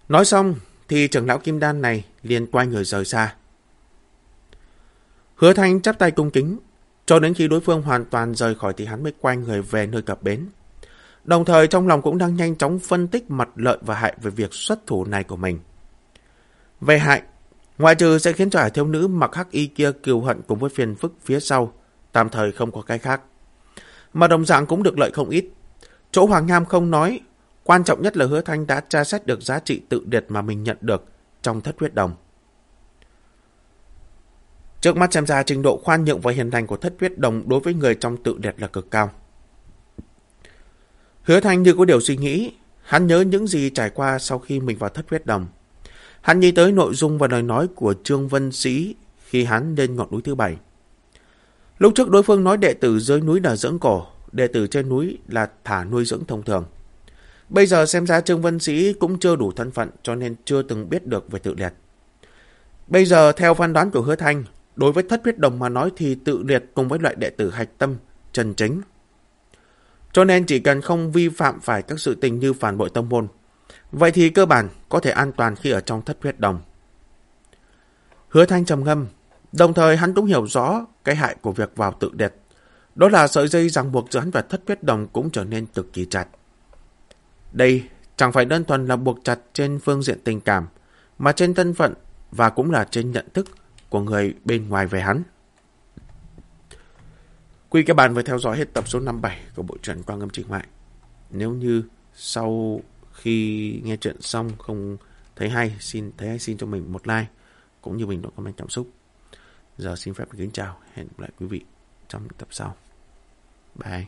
Nói xong thì trưởng lão kim đan này liền quay người rời xa. Hứa thanh chắp tay cung kính, cho đến khi đối phương hoàn toàn rời khỏi thì hắn mới quay người về nơi cập bến. Đồng thời trong lòng cũng đang nhanh chóng phân tích mặt lợi và hại về việc xuất thủ này của mình. Về hại, ngoại trừ sẽ khiến cho ả thiếu nữ mặc hắc y kia kiều hận cùng với phiền phức phía sau, tạm thời không có cái khác. Mà đồng dạng cũng được lợi không ít. Chỗ Hoàng Nham không nói, quan trọng nhất là hứa thanh đã tra xét được giá trị tự điệt mà mình nhận được trong thất huyết đồng. Trước mắt xem ra trình độ khoan nhượng và hiền thành của thất huyết đồng đối với người trong tự điệt là cực cao. Hứa Thanh như có điều suy nghĩ, hắn nhớ những gì trải qua sau khi mình vào thất huyết đồng. Hắn nghĩ tới nội dung và lời nói của Trương Vân Sĩ khi hắn lên ngọn núi thứ bảy. Lúc trước đối phương nói đệ tử dưới núi là dưỡng cổ, đệ tử trên núi là thả nuôi dưỡng thông thường. Bây giờ xem ra Trương Vân Sĩ cũng chưa đủ thân phận cho nên chưa từng biết được về tự liệt. Bây giờ theo phán đoán của Hứa Thanh, đối với thất huyết đồng mà nói thì tự liệt cùng với loại đệ tử hạch tâm, trần chính cho nên chỉ cần không vi phạm phải các sự tình như phản bội tâm môn, vậy thì cơ bản có thể an toàn khi ở trong thất huyết đồng. Hứa Thanh trầm ngâm, đồng thời hắn cũng hiểu rõ cái hại của việc vào tự điệt. Đó là sợi dây ràng buộc giữa hắn và thất huyết đồng cũng trở nên cực kỳ chặt. Đây chẳng phải đơn thuần là buộc chặt trên phương diện tình cảm, mà trên thân phận và cũng là trên nhận thức của người bên ngoài về hắn. Quý các bạn vừa theo dõi hết tập số 57 của bộ truyện Quang Âm Trình Mại. Nếu như sau khi nghe chuyện xong không thấy hay, xin thấy hay xin cho mình một like cũng như bình luận comment cảm xúc. Giờ xin phép kính chào, hẹn gặp lại quý vị trong tập sau. Bye.